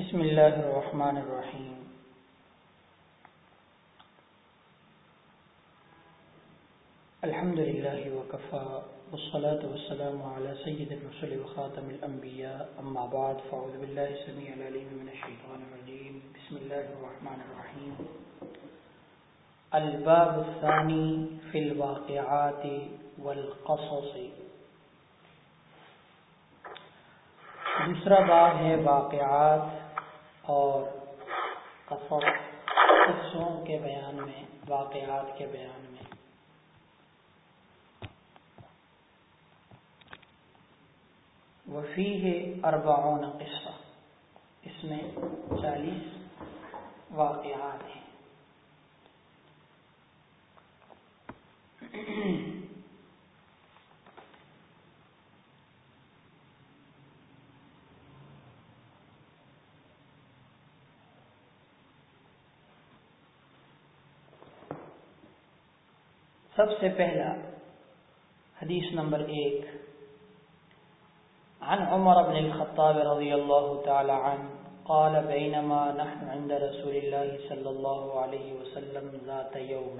بسم الله الرحمن الرحيم الحمد لله وكفى والصلاة والسلام على سيد الرسل وخاتم الأنبياء أما بعد فأعوذ بالله سميع العليم من الشيطان الرجيم بسم الله الرحمن الرحيم الباب الثاني في الواقعات والقصص۔ دوسرا باب ہے واقعات۔ اور قصص قصوں کے بیان میں، واقعات کے بیان میں۔ وفی ہے اربعون قصہ۔ اس میں چالیس واقعات ہیں۔ سب سے پہلا حدیث نمبر ایک، عن عمر بن الخطاب رضی اللہ تعالی عنہ قال بينما نحن عند رسول الله صلى الله عليه وسلم ذات يوم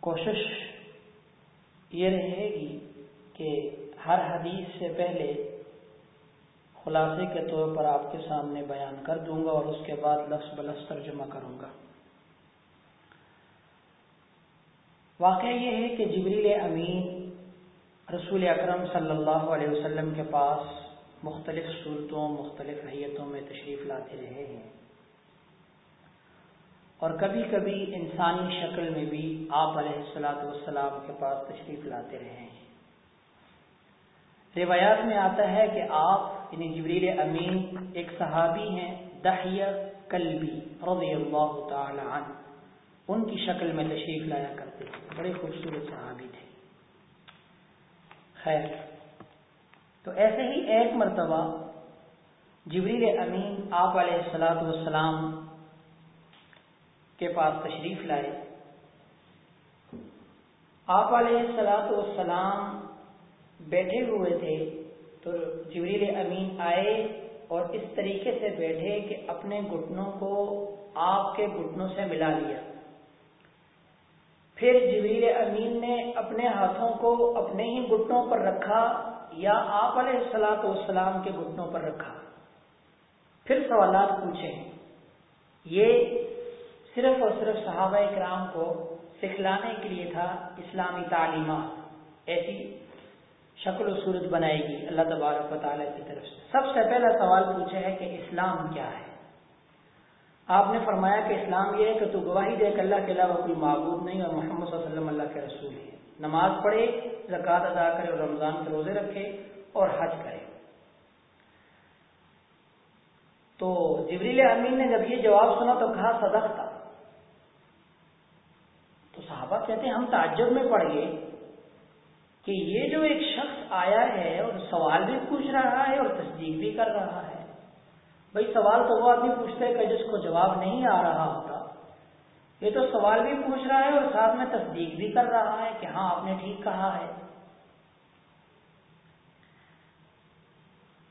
کوشش یہ رہے گی کہ ہر حدیث سے پہلے خلاصے کے طور پر آپ کے سامنے بیان کر دوں گا اور اس کے بعد لفظ بلفظ ترجمہ کروں گا۔ واقعہ یہ ہے کہ جبریل امین رسول اکرم صلی اللہ علیہ وسلم کے پاس مختلف صورتوں، مختلف حیتوں میں تشریف لاتے رہے ہیں۔ اور کبھی کبھی انسانی شکل میں بھی آپ علیہ السلاۃ والسلام کے پاس تشریف لاتے رہے ہیں۔ روایات میں آتا ہے کہ آپ یعنی جبریل امین، ایک صحابی ہیں دہیہ کلبی رضی اللہ تعالی عنہ۔ ان کی شکل میں تشریف لایا کرتے تھے۔ بڑے خوبصورت صحابی تھے۔ خیر، تو ایسے ہی ایک مرتبہ جبریل امین آپ علیہ السلاۃ والسلام کے پاس تشریف لائے۔ آپ علیہ السلاۃ والسلام بیٹھے ہوئے تھے تو جبریل امین آئے اور اس طریقے سے بیٹھے کہ اپنے گھٹنوں کو آپ کے گھٹنوں سے ملا لیا۔ پھر جبیر امین نے اپنے ہاتھوں کو اپنے ہی گھٹنوں پر رکھا یا آپ علیہ السلاۃ والسلام کے گھٹنوں پر رکھا؟ پھر سوالات پوچھے یہ صرف اور صرف صحابہ کرام کو سکھلانے کے لیے تھا اسلامی تعلیمات۔ ایسی شکل و صورت بنائے گی اللہ تبارک و تعالیٰ کی طرف سے۔ سب سے پہلا سوال پوچھا ہے کہ اسلام کیا ہے؟ آپ نے فرمایا کہ اسلام یہ ہے کہ تو گواہی دے کہ اللہ کے علاوہ کوئی معبود نہیں اور محمد صلی اللہ علیہ وسلم اللہ کے رسول ہے نماز پڑھے، زکوٰۃ ادا کرے اور رمضان کے روزے رکھے اور حج کرے۔ تو جبریل امین نے جب یہ جواب سنا تو کہا، صدق تھا۔ تو صحابہ کہتے ہیں، ہم تعجب میں پڑ گئے کہ یہ جو ایک شخص آیا ہے اور سوال بھی پوچھ رہا ہے اور تصدیق بھی کر رہا ہے۔ بھائی سوال تو وہ آدمی پوچھتا ہے کہ جس کو جواب نہیں آ رہا ہوتا، یہ تو سوال بھی پوچھ رہا ہے اور ساتھ میں تصدیق بھی کر رہا ہے کہ ہاں آپ نے ٹھیک کہا ہے۔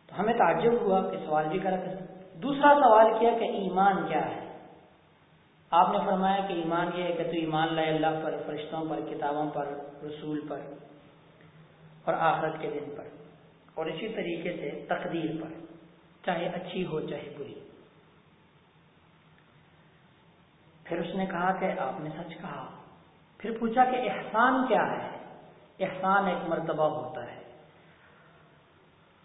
تو ہمیں تعجب ہوا کہ سوال بھی کرا دوسرا سوال کیا کہ ایمان کیا ہے؟ آپ نے فرمایا کہ ایمان یہ ہے کہ تو ایمان لائے اللہ پر، فرشتوں پر، کتابوں پر، رسول پر اور آخرت کے دن پر اور اسی طریقے سے تقدیر پر۔ چاہے اچھی ہو چاہے بری۔ پھر اس نے کہا کہ آپ نے سچ کہا۔ پھر پوچھا کہ احسان کیا ہے؟ احسان ایک مرتبہ ہوتا ہے۔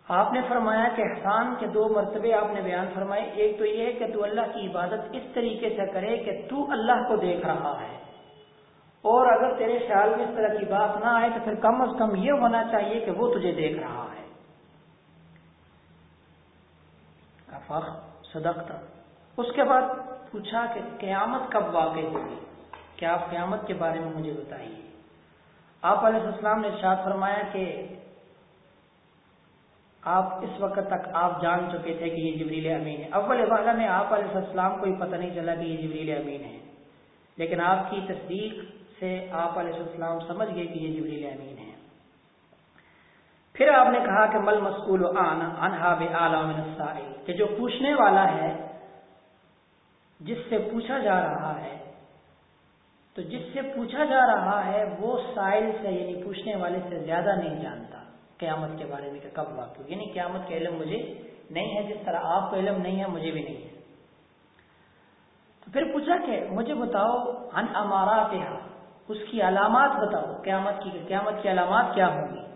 آپ نے فرمایا کہ احسان کے دو مرتبے آپ نے بیان فرمائے۔ ایک تو یہ ہے کہ تو اللہ کی عبادت اس طریقے سے کرے کہ تو اللہ کو دیکھ رہا ہے۔ اور اگر تیرے خیال میں اس طرح کی بات نہ آئے تو پھر کم از کم یہ ہونا چاہیے کہ وہ تجھے دیکھ رہا ہے۔ صدق تھا اس کے بعد پوچھا کہ قیامت کب واقع ہوگی؟ کیا آپ قیامت کے بارے میں مجھے بتائیے؟ آپ علیہ السلام نے ارشاد فرمایا کہ آپ اس وقت تک آپ جان چکے تھے کہ یہ جبریل امین ہے۔ اول والا میں آپ علیہ السلام کو ہی پتہ نہیں چلا کہ یہ جبریل امین ہے۔ لیکن آپ کی تصدیق سے آپ علیہ السلام سمجھ گئے کہ یہ جبریل امین ہے۔ پھر آپ نے کہا کہ مل مسکول انہا بے عالم کہ جو پوچھنے والا ہے، جس سے پوچھا جا رہا ہے، تو جس سے پوچھا جا رہا ہے، وہ سائل سے یعنی پوچھنے والے سے زیادہ نہیں جانتا، قیامت کے بارے میں کہ کب واقع یعنی قیامت کا علم مجھے نہیں ہے، جس طرح آپ کو علم نہیں ہے، مجھے بھی نہیں ہے۔ تو پھر پوچھا کہ مجھے بتاؤ، ان امارات اس کی علامات بتاؤ، قیامت کی قیامت کی علامات کیا ہوں گی؟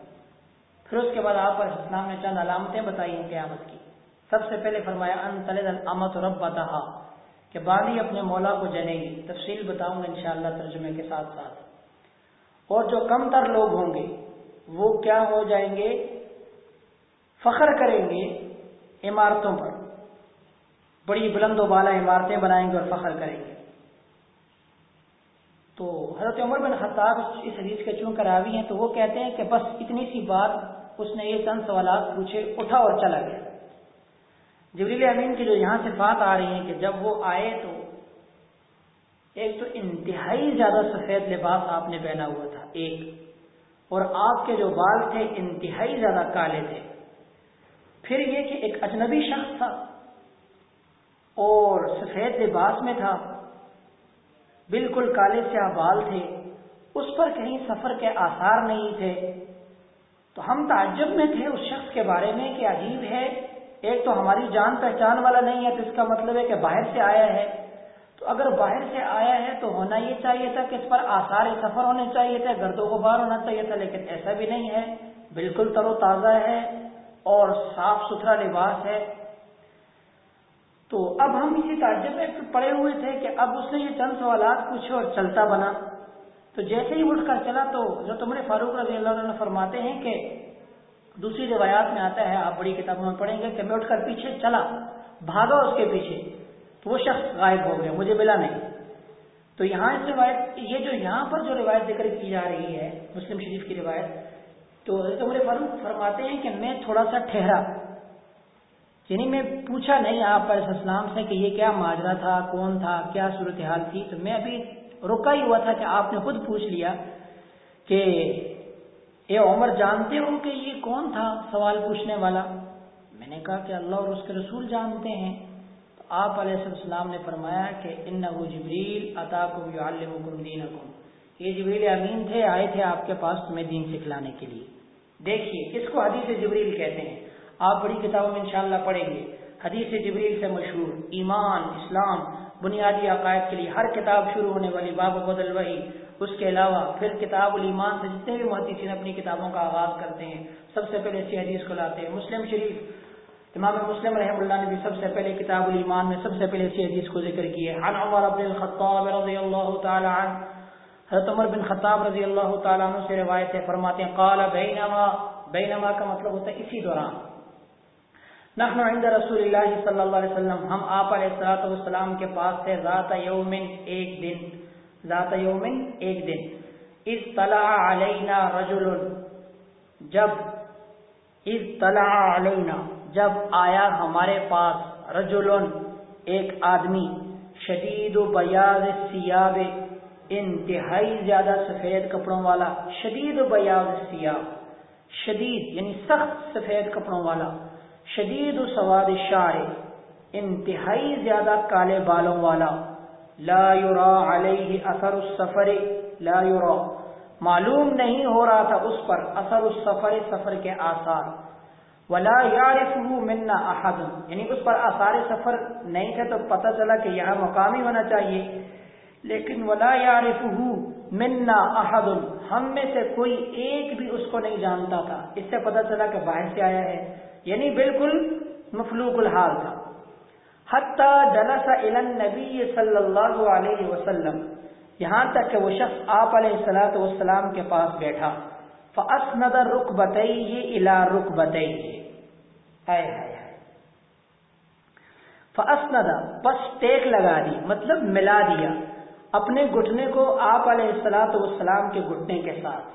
پھر اس کے بعد آپ پر اسلام نے چند علامتیں بتائی ہیں قیامت کی۔ سب سے پہلے فرمایا، ان تلد الامت رب بتا کہ بالی اپنے مولا کو جنے گی تفصیل بتاؤں گا انشاءاللہ ترجمے کے ساتھ ساتھ۔ اور جو کم تر لوگ ہوں گے، وہ کیا ہو جائیں گے؟ فخر کریں گے عمارتوں پر۔ بڑی بلند و بالا عمارتیں بنائیں گے اور فخر کریں گے۔ تو حضرت عمر بن خطاب اس حدیث کے چونکہ راوی ہیں، تو وہ کہتے ہیں کہ بس اتنی سی بات اس نے یہ چند سوالات پوچھے، اٹھا اور چلا گیا۔ جبریل امین کی جو یہاں سے بات آ رہی ہے کہ جب وہ آئے تو ایک تو انتہائی زیادہ سفید لباس آپ نے پہنا ہوا تھا، ایک۔ اور آپ کے جو بال تھے انتہائی زیادہ کالے تھے۔ پھر یہ کہ ایک اجنبی شخص تھا اور سفید لباس میں تھا، بالکل کالے سے بال تھے، اس پر کہیں سفر کے آثار نہیں تھے۔ تو ہم تعجب میں تھے اس شخص کے بارے میں کہ عجیب ہے، ایک تو ہماری جان پہچان والا نہیں ہے تو اس کا مطلب ہے کہ باہر سے آیا ہے۔ تو اگر باہر سے آیا ہے تو ہونا یہ چاہیے تھا کہ اس پر آثار سفر ہونے چاہیے تھے گرد و غبار ہونا چاہیے تھا، لیکن ایسا بھی نہیں ہے۔ بالکل تر و تازہ ہے اور صاف ستھرا لباس ہے۔ تو اب ہم اسی تعجب میں پڑے ہوئے تھے کہ اب اس نے یہ چند سوالات پوچھے اور چلتا بنا۔ تو جیسے ہی اٹھ کر چلا تو جو تمہارے فاروق رضی اللہ عنہ فرماتے ہیں کہ دوسری روایات میں آتا ہے، آپ بڑی کتابوں میں پڑھیں گے کہ میں اٹھ کر پیچھے چلا، بھاگا اس کے پیچھے، تو وہ شخص غائب ہو گیا، مجھے ملا نہیں۔ تو یہاں اس روایت، یہ جو یہاں پر جو روایت ذکر کی جا رہی ہے، مسلم شریف کی روایت، تو عمر فاروق فرماتے ہیں کہ میں تھوڑا سا ٹھہرا۔ یعنی میں پوچھا نہیں آپ پر اسلام سے کہ یہ کیا ماجرا تھا، کون تھا، کیا صورتحال تھی؟ تو میں ابھی رکا ہی ہوا تھا کہ آپ نے خود پوچھ لیا کہ اے عمر، جانتے ہو کہ یہ کون تھا سوال پوچھنے والا؟ میں نے کہا کہ اللہ اور اس کے رسول جانتے ہیں۔ تو آپ علیہ السلام نے فرمایا کہ ان جبریل عطا کم یو یہ جبریل امین تھے، آئے تھے آپ کے پاس تمہیں دین سکھلانے کے لیے۔ دیکھیے اس کو حدیث جبریل کہتے ہیں؟ آپ بڑی کتابوں میں انشاءاللہ پڑھیں گے۔ حدیث جبریل سے مشہور، ایمان، اسلام بنیادی عقائد کے لیے ہر کتاب شروع ہونے والی باب بدل وحی، اس کے علاوہ پھر کتاب الایمان سے جتنے بھی محدثین اپنی کتابوں کا آغاز کرتے ہیں، سب سے پہلے اسی حدیث کو لاتے ہیں۔ مسلم شریف، امام مسلم رحم اللہ نے بھی سب سے پہلے کتاب الایمان میں سب سے پہلے اسی حدیث کو ذکر کیا ہے۔ عن عمر بن الخطاب رضی اللہ تعالی عنہ، حضرت عمر بن خطاب رضی اللہ تعالیٰ عنہ سے روایت ہے، فرماتے ہیں، قال بینما بینما کا مطلب ہوتا ہے اسی دوران۔ نحن عند رسول اللہ صلی اللہ علیہ وسلم، ہم آپ علیہ السلام کے پاس تھے ذات یوم ایک دن، ذات یومن ایک دن۔ اس طلع علینا رجل، جب اس طلع علینا، جب آیا ہمارے پاس رجل، ایک آدمی، شدید و بیاض سیاب، انتہائی زیادہ سفید کپڑوں والا، شدید و بیاض سیاب، شدید یعنی سخت سفید کپڑوں والا۔ شدید و سواد شار انتہائی زیادہ کالے بالوں والا۔ لا يرى عليه اثر السفر، لا يرى معلوم نہیں ہو رہا تھا اس پر اثر السفر، سفر کے آثار۔ ولا يعرفه منا احد۔ یعنی اس پر آثار سفر نہیں تھے تو پتہ چلا کہ یہاں مقامی ہونا چاہیے۔ لیکن ولا يعرفه منا احد۔ ہم میں سے کوئی ایک بھی اس کو نہیں جانتا تھا۔ اس سے پتہ چلا کہ باہر سے آیا ہے۔ یعنی بالکل مفلوق الحال تھا۔ حتیٰ جلس النبی صلی اللہ علیہ وسلم، یہاں تک کہ وہ شخص آپ علیہ السلاۃ والسلام کے پاس بیٹھا۔ فاسند رخ بتائیے الا رخ بتائیے فاسند، بس ٹیک لگا دی مطلب ملا دیا۔ اپنے گھٹنے کو آپ علیہ السلاۃ والسلام کے گھٹنے کے ساتھ۔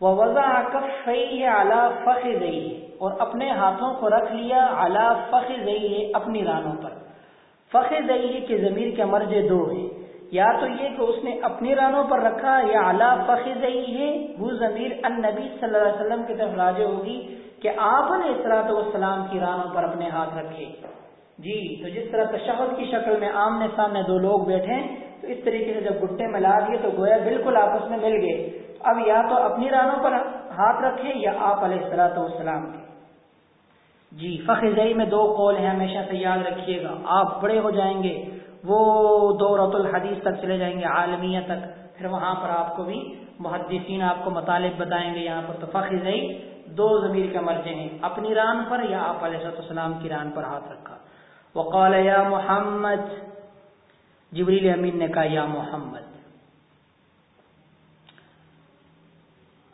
وہ وضا کف اعلیٰ فخر گئی اور اپنے ہاتھوں کو رکھ لیا فخر اپنی رانوں پر۔ فخر کے ضمیر کے مرجے دو ہیں۔ یا تو یہ کہ اس نے اپنی رانوں پر رکھا یا اللہ فخر ہے وہ ضمیر النبی صلی اللہ علیہ وسلم کی طرف راجع ہوگی کہ آپ نے اصلاۃ والسلام کی رانوں پر اپنے ہاتھ رکھے جی تو جس طرح تشہد کی شکل میں آمنے سامنے دو لوگ بیٹھے، تو اس طریقے سے جب گٹے ملا دیے تو گویا بالکل آپس میں مل گئے۔ اب یا تو اپنی رانوں پر ہاتھ رکھے یا آپ علیہ السلاۃ والسلام کے جی فخر میں دو قول ہیں، ہمیشہ سے یاد رکھیے گا۔ آپ بڑے ہو جائیں گے، وہ دو رت الحدیث تک چلے جائیں گے، عالمیہ تک۔ پھر وہاں پر آپ کو بھی محدثین آپ کو مطالب بتائیں گے یہاں پر۔ تو فخر دو ضمیر کے مرجے ہیں، اپنی ران پر یا آپ علیہ السلام کی ران پر ہاتھ رکھا۔ وقال یا محمد، جبریل امین نے کہا، یا محمد۔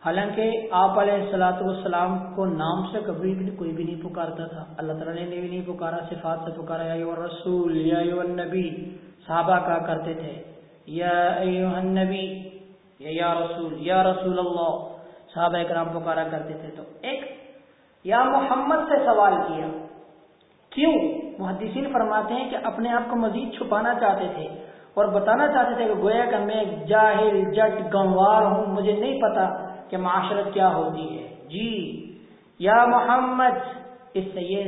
حالانکہ آپ علیہ السلاۃ والسلام کو نام سے کبھی بھی کوئی بھی نہیں پکارتا تھا۔ اللہ تعالیٰ نے بھی نہیں پکارا، صفات سے پکارا۔ یا رسول یا النبی، صحابہ کہا کرتے تھے۔ یا النبی یا رسول یا رسول اللہ، صحابہ کرام پکارا کرتے تھے۔ تو ایک یا محمد سے سوال کیا۔ کیوں؟ محدثین فرماتے ہیں کہ اپنے آپ کو مزید چھپانا چاہتے تھے اور بتانا چاہتے تھے کہ گویا کہ میں جاہل، جٹ، گنوار ہوں، مجھے نہیں پتا۔ کہ معاشرت کیا ہوتی ہے۔ جی یا محمد، اس سے یہ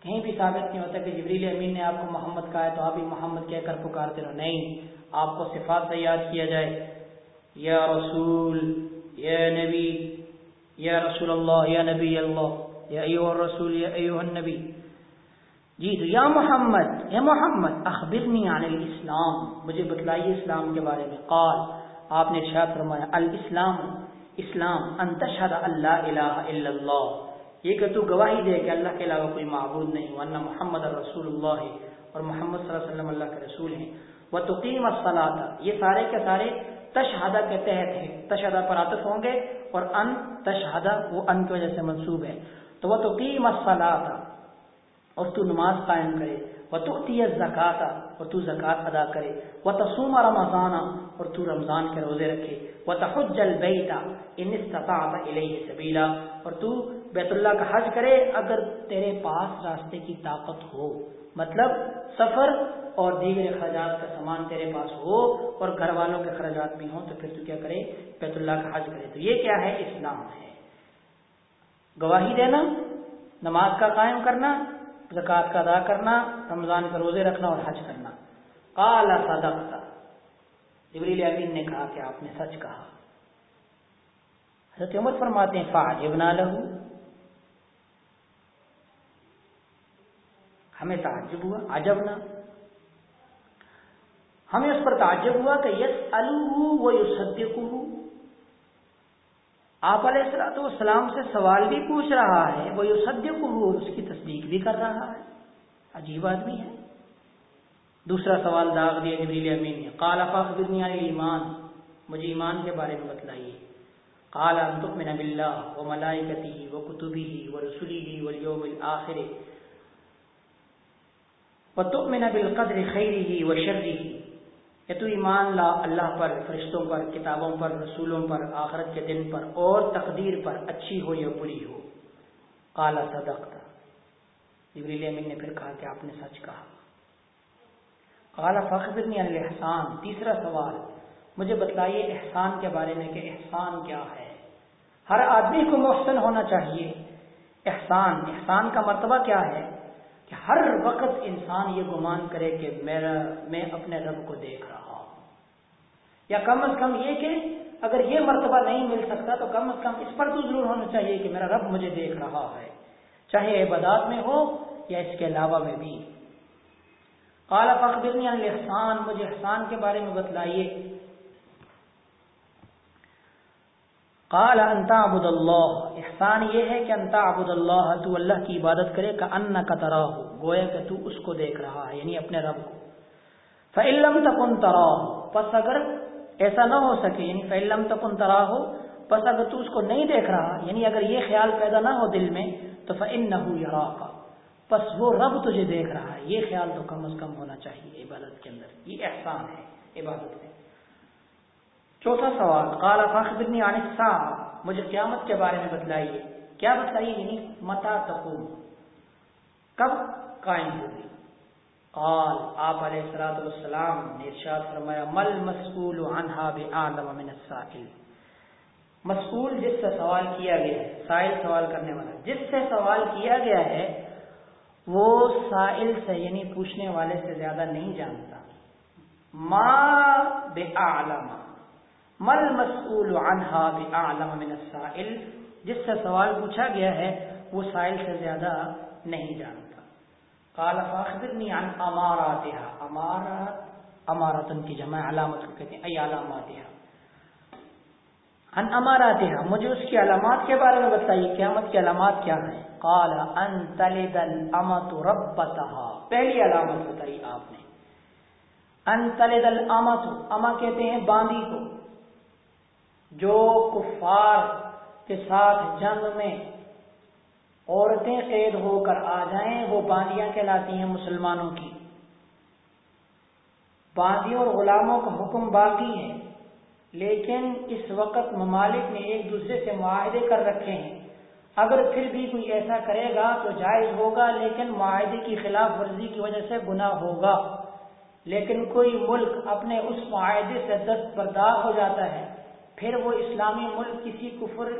کہیں بھی ثابت نہیں ہوتا کہ جبریل امین نے آپ کو محمد کہا ہے تو آپ بھی محمد کہہ کر پکارتے رہو۔ نہیں، آپ کو صفات سے یاد کیا جائے۔ یا رسول، یا نبی، یا رسول اللہ، یا نبی اللہ، یا ایوہ الرسول، یا ایوہ النبی۔ جی تو یا محمد یا محمد، اخبرنی عن الاسلام، مجھے بتلائیے اسلام کے بارے میں۔ قال، آپ نے شاید فرمایا، الاسلام اسلام انتشد اللہ الہ الا اللہ. یہ کہ تو گواہی دے کہ اللہ کے علاوہ کوئی معبود نہیں ورنہ محمد رسول اللہ ہے اور محمد صلی اللہ علیہ وسلم اللہ کے رسول ہیں. وہ تقیم الصلاۃ یہ سارے کے سارے تشہدہ کے تحت ہیں. تشہدہ پر عاطف ہوں گے اور ان تشہدہ وہ ان کی وجہ سے منسوب ہے. تو وہ تقیم الصلاۃ اور تو نماز قائم کرے. وہ تو زکاتا اور تو زکات ادا کرے. وہ تسوم رمضان، اور تو رمضان کے روزے رکھے. وہ تحج البیتا ان استطاعت الیہ سبیلا. اور تو بیت اللہ کا حج کرے اگر تیرے پاس راستے کی طاقت ہو. مطلب سفر اور دیگر اخراجات کا سامان تیرے پاس ہو اور گھر والوں کے اخراجات بھی ہوں، تو پھر تو کیا کرے؟ بیت اللہ کا حج کرے. تو یہ کیا ہے؟ اسلام ہے. گواہی دینا، نماز کا قائم کرنا زکوٰۃ کا ادا کرنا، رمضان کے روزے رکھنا اور حج کرنا۔ کالا صدقتا جبریل امین نے کہا کہ آپ نے سچ کہا۔ حضرت عمر فرماتے ہیں فاجب نہ لہو ہمیں تعجب ہوا عجب نہ ہمیں اس پر تعجب ہوا کہ یس الو وہ آپ علیہ السلام والسلام سے سوال بھی پوچھ رہا ہے، وہ یو سدیہ کو اس کی تصدیق بھی کر رہا ہے۔ عجیب آدمی ہے۔ دوسرا سوال داغ دیا، جبریل امین نے کالا فاخبرنی عن ایمان مجھے ایمان کے بارے میں بتلائیے۔ قال، ان تؤمن بالله وملائكته وكتبه ورسله واليوم الاخر۔ وتؤمن بالقدر خيره وشره کہ تو ایمان لا اللہ پر، فرشتوں پر، کتابوں پر، رسولوں پر، آخرت کے دن پر اور تقدیر پر اچھی ہو یا بری ہو۔ کالا صدقتا جبریل امین نے پھر کہا کہ آپ نے سچ کہا۔ قال فخبرنی عن الاحسان۔ تیسرا سوال، مجھے بتلائیے احسان کے بارے میں کہ احسان کیا ہے؟ ہر آدمی کو محسن ہونا چاہیے۔ احسان احسان کا مرتبہ کیا ہے؟ کہ ہر وقت انسان یہ گمان کرے کہ میرا میں اپنے رب کو دیکھ رہا ہوں۔ یا کم از کم یہ کہ اگر یہ مرتبہ نہیں مل سکتا تو کم از کم اس پر تو ضرور ہونا چاہیے کہ میرا رب مجھے دیکھ رہا ہے۔ چاہے عبادات میں ہو یا اس کے علاوہ میں بھی۔ قال فخبرنی عن الاحسان، مجھے احسان کے بارے میں بتلائیے۔ قال ان تعبد اللہ. احسان یہ ہے کہ ان تعبد اللہ، تو اللہ کی عبادت کرے کہ ان کا تراہ. گویا کہ تو اس کو دیکھ رہا ہے یعنی اپنے رب کو. فعلم تکن تراہ پس اگر ایسا نہ ہو سکے یعنی فعلم تکن تراہ ہو پس اگر تو اس کو نہیں دیکھ رہا یعنی اگر یہ خیال پیدا نہ ہو دل میں، تو فن نہ ہو بس وہ رب تجھے دیکھ رہا ہے، یہ خیال تو کم از کم ہونا چاہیے عبادت کے اندر. یہ احسان ہے، عبادت میں. چوتھا سوال کالا فاخبرنی عن الساعة، مجھے قیامت کے بارے میں بتلائیے۔ کیا بتلائیے؟ یعنی متا تقوم؟ کب قائم ہوگی؟ قال، آپ علیہ الصلوۃ والسلام نے ارشاد فرمایا، مل مسئول عنها بعالم من السائل۔ مسئول جس سے سوال کیا گیا ہے، سائل سوال کرنے والا، جس سے سوال کیا گیا ہے، وہ سائل سے یعنی پوچھنے والے سے زیادہ نہیں جانتا۔ ما بعالم مل مسئول عنها بعالم من السائل؟ جس سے سوال پوچھا گیا ہے، وہ سائل سے زیادہ نہیں جانتا۔ قال فاخبرني عن اماراتها۔ امارات امارات کی جمع، علامت کو کہتے ہیں، ای علاماتها۔ عن اماراتها۔ مجھے اس کی علامات کے بارے میں بتائیے، قیامت کی علامات کیا ہیں؟ قال ان تلد الامت ربتها۔ پہلی علامت بتائی آپ نے۔ ان تلد الامت اما کہتے ہیں باندی کو۔ جو کفار کے ساتھ جنگ میں عورتیں قید ہو کر آ جائیں، وہ باندیاں کہلاتی ہیں مسلمانوں کی۔ باندیوں اور غلاموں کا حکم باقی ہے، لیکن اس وقت ممالک نے ایک دوسرے سے معاہدے کر رکھے ہیں۔ اگر پھر بھی کوئی ایسا کرے گا تو جائز ہوگا، لیکن معاہدے کی خلاف ورزی کی وجہ سے گناہ ہوگا۔ لیکن کوئی ملک اپنے اس معاہدے سے دست بردار ہو جاتا ہے۔ پھر وہ اسلامی ملک کسی کفر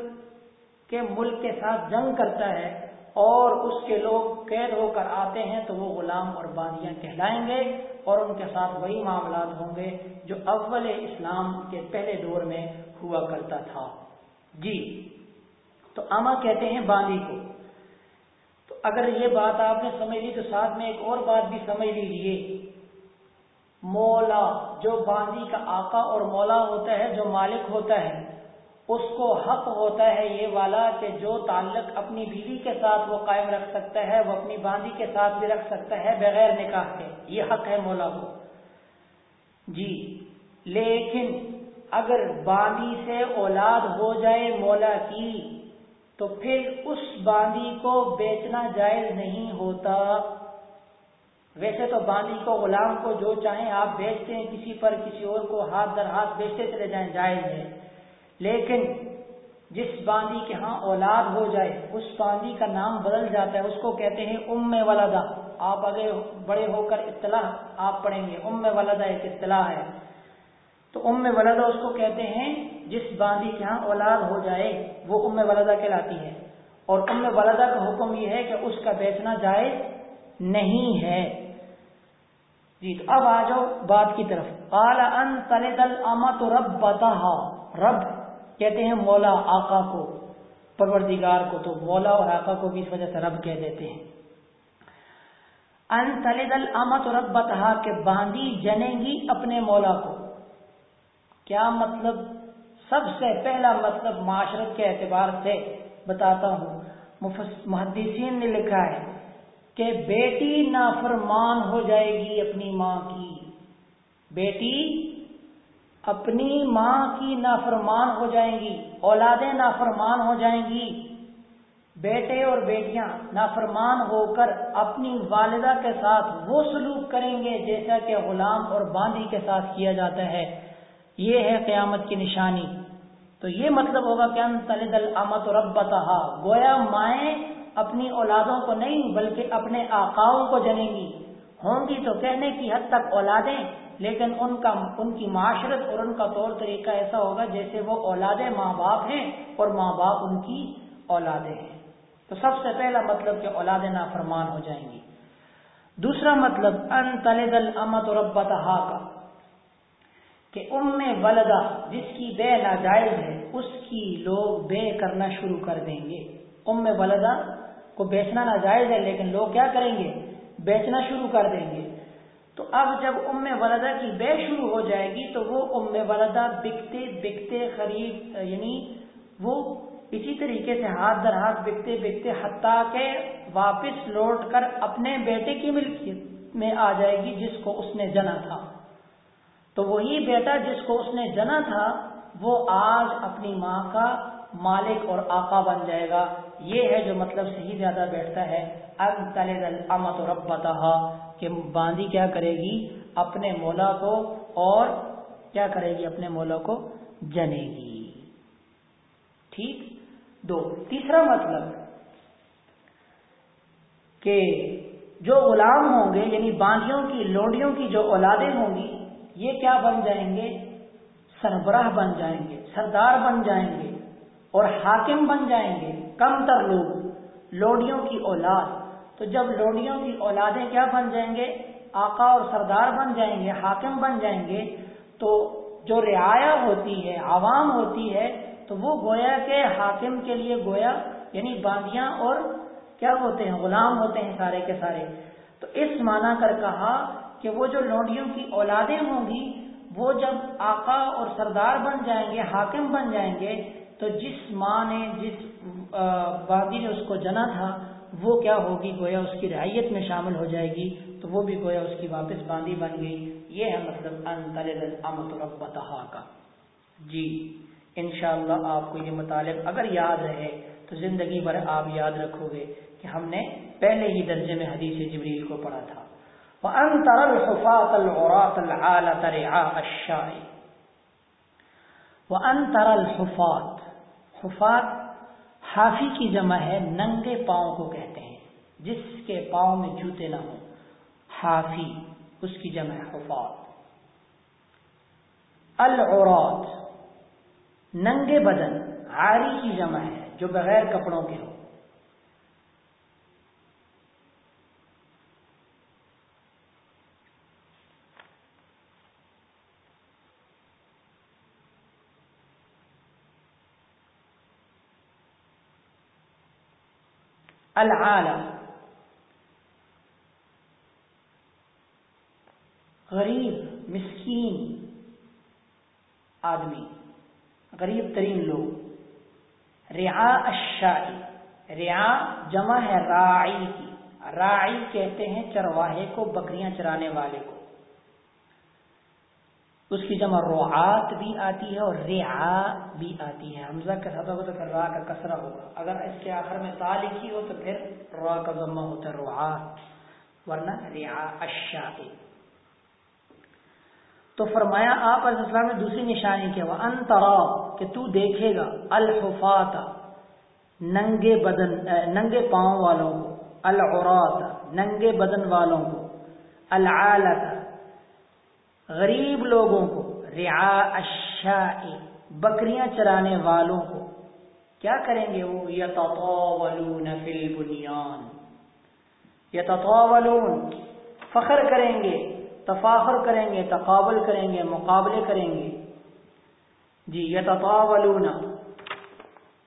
کے ملک کے ساتھ جنگ کرتا ہے اور اس کے لوگ قید ہو کر آتے ہیں تو وہ غلام اور باندیاں کہلائیں گے اور ان کے ساتھ وہی معاملات ہوں گے جو اول اسلام کے پہلے دور میں ہوا کرتا تھا۔ جی تو اما کہتے ہیں باندی کو۔ تو اگر یہ بات آپ نے سمجھ لی تو ساتھ میں ایک اور بات بھی سمجھ لیجیے مولا، جو باندی کا آقا اور مولا ہوتا ہے، جو مالک ہوتا ہے، اس کو حق ہوتا ہے یہ والا کہ جو تعلق اپنی بیوی کے ساتھ وہ قائم رکھ سکتا ہے، وہ اپنی باندی کے ساتھ بھی رکھ سکتا ہے بغیر نکاح کے۔ یہ حق ہے مولا کو۔ جی لیکن اگر باندی سے اولاد ہو جائے مولا کی، تو پھر اس باندی کو بیچنا جائز نہیں ہوتا۔ ویسے تو باندی کو غلام کو جو چاہیں آپ بیچتے ہیں کسی پر، کسی اور کو ہاتھ در ہاتھ بیچتے چلے جائیں جائز ہے۔ لیکن جس باندی کے ہاں اولاد ہو جائے، اس باندی کا نام بدل جاتا ہے، اس کو کہتے ہیں ام ولدا۔ آپ اگر بڑے ہو کر اطلاع آپ پڑھیں گے، ام ولدا ایک اطلاع ہے۔ تو ام ولدا اس کو کہتے ہیں جس باندی کے ہاں اولاد ہو جائے، وہ ام ولدا کہلاتی ہے۔ اور ام ولدا کا حکم یہ ہے کہ اس کا بیچنا جائز نہیں ہے۔ جی تو اب آ جاؤ بات کی طرف۔ ان تلد الامت رب رب کہتے ہیں مولا آقا کو، پروردگار کو، تو مولا اور آقا کو بھی اس وجہ سے رب کہہ دیتے ہیں۔ ان تلد الامت رب بتا کہ باندھی جنے گی اپنے مولا کو۔ کیا مطلب؟ سب سے پہلا مطلب معاشرت کے اعتبار سے بتاتا ہوں۔ محدثین نے لکھا ہے۔ کہ بیٹی نافرمان ہو جائے گی اپنی ماں کی۔ بیٹی اپنی ماں کی نافرمان ہو جائیں گی، اولادیں نافرمان ہو جائیں گی۔ بیٹے اور بیٹیاں نافرمان ہو کر اپنی والدہ کے ساتھ وہ سلوک کریں گے جیسا کہ غلام اور باندی کے ساتھ کیا جاتا ہے۔ یہ ہے قیامت کی نشانی۔ تو یہ مطلب ہوگا کہ ان تلد الامت رب گویا مائیں اپنی اولادوں کو نہیں، بلکہ اپنے آقاؤں کو جنیں گی۔ ہوں گی تو کہنے کی حد تک اولادیں، لیکن ان کا، ان کی معاشرت اور ان کا طور طریقہ ایسا ہوگا جیسے وہ اولادیں ماں باپ ہیں اور ماں باپ ان کی اولادیں ہیں۔ تو سب سے پہلا مطلب کہ اولادیں نافرمان ہو جائیں گی۔ دوسرا مطلب ان تلد الامت ربتہا کا کہ ام ولدا جس کی بے ناجائز ہے، اس کی لوگ بے کرنا شروع کر دیں گے۔ ام ولدا کو بیچنا ناجائز ہے، لیکن لوگ کیا کریں گے؟ بیچنا شروع کر دیں گے۔ تو اب جب ام ولدہ کی بے شروع ہو جائے گی، تو وہ ام ولدہ بکتے بکتے خرید یعنی وہ اسی طریقے سے ہاتھ در ہاتھ بکتے بکتے حتیٰ کے واپس لوٹ کر اپنے بیٹے کی ملکیت میں آ جائے گی جس کو اس نے جنا تھا۔ تو وہی بیٹا جس کو اس نے جنا تھا، وہ آج اپنی ماں کا مالک اور آقا بن جائے گا۔ یہ ہے جو مطلب صحیح زیادہ بیٹھتا ہے۔ امت رب کہ باندی کیا کرے گی؟ اپنے مولا کو اور کیا کرے گی؟ اپنے مولا کو جنے گی۔ ٹھیک؟ دو، تیسرا مطلب کہ جو غلام ہوں گے یعنی باندیوں کی لوڈیوں کی جو اولادیں ہوں گی، یہ کیا بن جائیں گے؟ سربراہ بن جائیں گے، سردار بن جائیں گے۔ اور حاکم بن جائیں گے، کم تر لوگ، لوڈیوں کی اولاد۔ تو جب لوڈیوں کی اولادیں کیا بن جائیں گے؟ آقا اور سردار بن جائیں گے، حاکم بن جائیں گے۔ تو جو رعایا ہوتی ہے، عوام ہوتی ہے، تو وہ گویا کے حاکم کے لیے گویا یعنی باندیاں اور کیا ہوتے ہیں، غلام ہوتے ہیں سارے کے سارے۔ تو اس معنی کر کہا کہ وہ جو لوڈیوں کی اولادیں ہوں گی، وہ جب آقا اور سردار بن جائیں گے، حاکم بن جائیں گے تو جس ماں نے جس باندی نے اس کو جنا تھا، وہ کیا ہوگی؟ گویا اس کی رعایت میں شامل ہو جائے گی، تو وہ بھی گویا اس کی واپس باندھی بن گئی۔ یہ ہے مطلب انتر کا۔ جی انشاءاللہ اللہ آپ کو یہ مطالب اگر یاد رہے، تو زندگی بھر آپ یاد رکھو گے کہ ہم نے پہلے ہی درجے میں حدیث جبریل کو پڑھا تھا۔ وَأَنْتَرَ وہ انتر الحفات حفات حافی کی جمع ہے، ننگے پاؤں کو کہتے ہیں، جس کے پاؤں میں جوتے نہ ہوں۔ حافی، اس کی جمع ہے، حفاظ۔ العورات ننگے بدن، عاری کی جمع ہے، جو بغیر کپڑوں کے ہو۔ العالم. غریب، مسکین آدمی، غریب ترین لوگ. رعا اشائی رعا جمع ہے راعی کی. راعی کہتے ہیں چرواہے کو، بکریاں چرانے والے کو. اس کی جمع روعات بھی آتی ہے اور رعا بھی آتی ہے۔ حمزہ کے ساتھ ہوگا تو پھر را کا کسرا ہوگا۔ اگر اس کے آخر میں تا لکھی ہو تو پھر را کا ضمہ ہوتا ہے روعات ورنہ رعا اشا تو فرمایا آپ علیہ السلام نے دوسری نشانی کیا وہ انترا کہ تو دیکھے گا الحفاط ننگے بدن ننگے پاؤں والوں کو۔ العرات ننگے بدن والوں کو۔ العالت غریب لوگوں کو، رعا اشاء بکریاں چرانے والوں کو۔ کیا کریں گے وہ؟ یتطاولون فی البنیان۔ یتطاولون، فخر کریں گے، تفاخر کریں گے، تقابل کریں گے، مقابلے کریں گے۔ جی یتطاولون،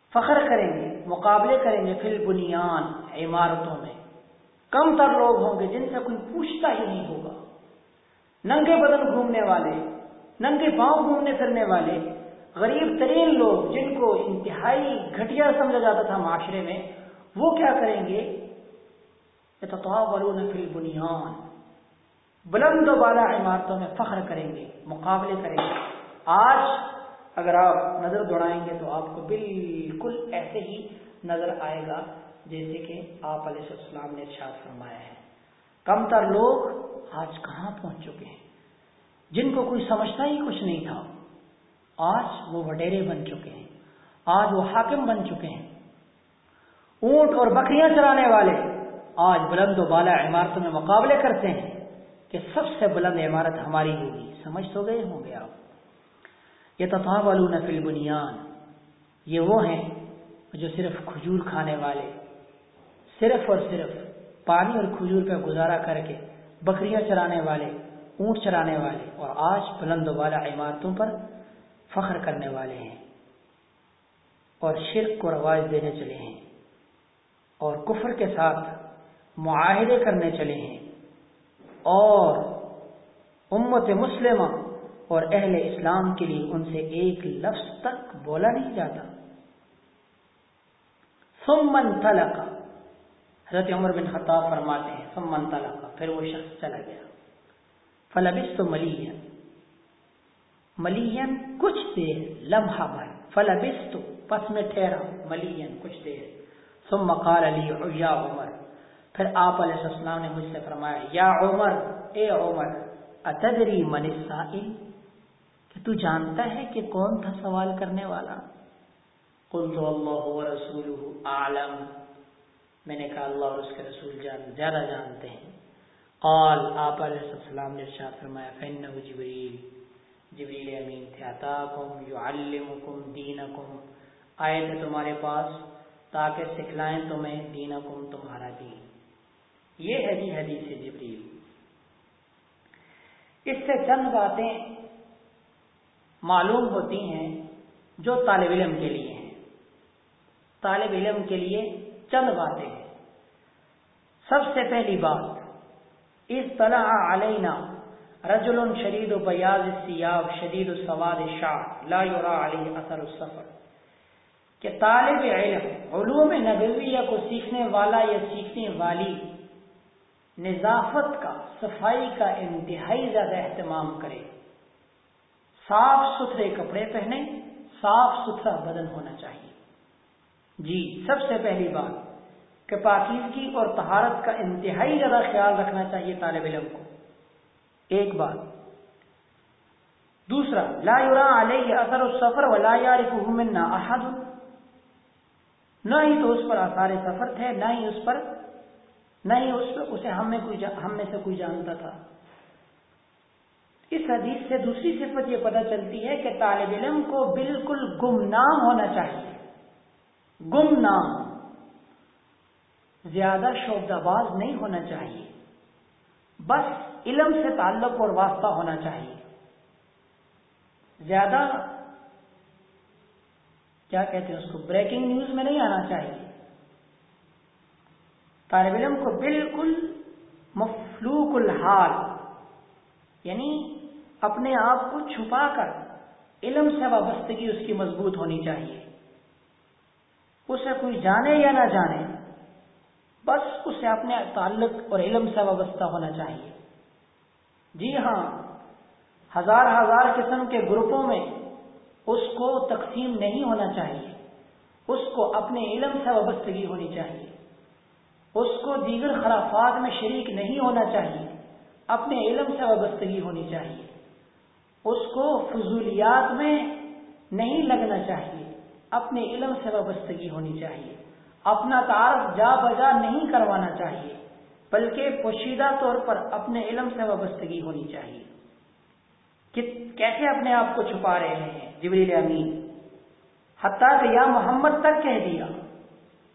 فخر کریں گے، مقابلے کریں گے فی البنیان، عمارتوں میں۔ کم تر لوگ ہوں گے جن سے کوئی پوچھتا ہی نہیں ہوگا۔ ننگے بدن گھومنے والے، ننگے پاؤں گھومنے پھرنے والے، غریب ترین لوگ جن کو انتہائی گھٹیا سمجھا جاتا تھا معاشرے میں، وہ کیا کریں گے؟ فی بنیان بلند و بالا عمارتوں میں فخر کریں گے، مقابلے کریں گے۔ آج اگر آپ نظر دوڑائیں گے تو آپ کو بالکل ایسے ہی نظر آئے گا جیسے کہ آپ علیہ السلام نے ارشاد فرمایا ہے۔ کم تر لوگ آج کہاں پہنچ چکے ہیں؟ جن کو کوئی سمجھتا ہی کچھ نہیں تھا۔ آج وہ وڈیرے بن چکے ہیں۔ آج وہ حاکم بن چکے ہیں۔ اونٹ اور بکریاں چرانے والے آج بلند و بالا عمارتوں میں مقابلے کرتے ہیں کہ سب سے بلند عمارت ہماری ہوگی۔ سمجھ تو گئے ہوں گے آپ۔ یہ تفا والون فل بنیان یہ وہ ہیں جو صرف کھجور کھانے والے، صرف اور صرف پانی اور کھجور پہ گزارا کر کے بکریاں چرانے والے، اونٹ چرانے والے اور آج بلند و بالا عمارتوں پر فخر کرنے والے ہیں اور شرک کو رواج دینے چلے ہیں اور کفر کے ساتھ معاہدے کرنے چلے ہیں اور امت مسلمہ اور اہل اسلام کے لیے ان سے ایک لفظ تک بولا نہیں جاتا۔ سمن تلقا حضرت عمر بن خطاب فرماتے ہیں سمن تلقا پھر وہ شخص چلا گیا۔ فلبس تو ملین ملین کچھ دیر، لمحہ بھر۔ فلبس تو پس میں ٹھہرا۔ ملین کچھ دیر۔ ثم مقال علی یا عمر۔ پھر آپ علیہ السلام نے مجھ سے فرمایا، یا عمر، اے عمر، اتدری من السائل؟ کہ تو جانتا ہے کہ کون تھا سوال کرنے والا؟ قلت اللہ ورسولہ اعلم میں نے کہا اللہ اور اس کے رسول جان زیادہ جانتے ہیں۔ قال، آپ علیہ السلام نے ارشاد فرمایا، فإنه جبریل جبریل امین تھے اتاکم یعلمکم دینکم۔ آئے تھے تمہارے پاس تاکہ سکھلائیں تمہیں دینکم، تمہارا دین۔ یہ ہے جی حدیث جبریل۔ اس سے چند باتیں معلوم ہوتی ہیں جو طالب علم کے لیے ہیں۔ طالب علم کے لیے چند باتیں۔ سب سے پہلی بات اس طرح علینا رجل شدید و بیاض سیاب شدید السواد شاہ لا یورا علی اثر السفر۔ کہ طالب علم، علوم نبویہ کو سیکھنے والا یا سیکھنے والی، نظافت کا، صفائی کا انتہائی زیادہ اہتمام کرے۔ صاف ستھرے کپڑے پہنے، صاف ستھرا بدن ہونا چاہیے۔ جی سب سے پہلی بات کہ پاکیزگی اور تہارت کا انتہائی زیادہ خیال رکھنا چاہیے طالب علم کو۔ ایک بات۔ دوسرا، لا یورا علیہ اثر السفر ولا یعرف منا احد۔ نہ ہی تو اس پر آثار سفر تھے، نہ ہی اس پر، نہ ہی اس اسے ہم میں کوئی ہم میں سے کوئی جانتا تھا۔ اس حدیث سے دوسری صفت یہ پتہ چلتی ہے کہ طالب علم کو بالکل گمنام ہونا چاہیے۔ گمنام زیادہ شوق باز نہیں ہونا چاہیے۔ بس علم سے تعلق اور واسطہ ہونا چاہیے۔ زیادہ کیا کہتے ہیں اس کو بریکنگ نیوز میں نہیں آنا چاہیے۔ طالب علم کو بالکل مفلوق الحال یعنی اپنے آپ کو چھپا کر علم سے وابستگی اس کی مضبوط ہونی چاہیے۔ اسے کوئی جانے یا نہ جانے، بس اسے اپنے تعلق اور علم سے وابستہ ہونا چاہیے۔ جی ہاں ہزار ہزار قسم کے گروپوں میں اس کو تقسیم نہیں ہونا چاہیے۔ اس کو اپنے علم سے وابستگی ہونی چاہیے۔ اس کو دیگر خرافات میں شریک نہیں ہونا چاہیے۔ اپنے علم سے وابستگی ہونی چاہیے۔ اس کو فضولیات میں نہیں لگنا چاہیے۔ اپنے علم سے وابستگی ہونی چاہیے۔ اپنا تعارف جا بجا نہیں کروانا چاہیے، بلکہ پوشیدہ طور پر اپنے علم سے وابستگی ہونی چاہیے۔ کہ کیسے اپنے آپ کو چھپا رہے ہیں؟ جبریل امین۔ حتیٰ کہ یا محمد تک کہہ دیا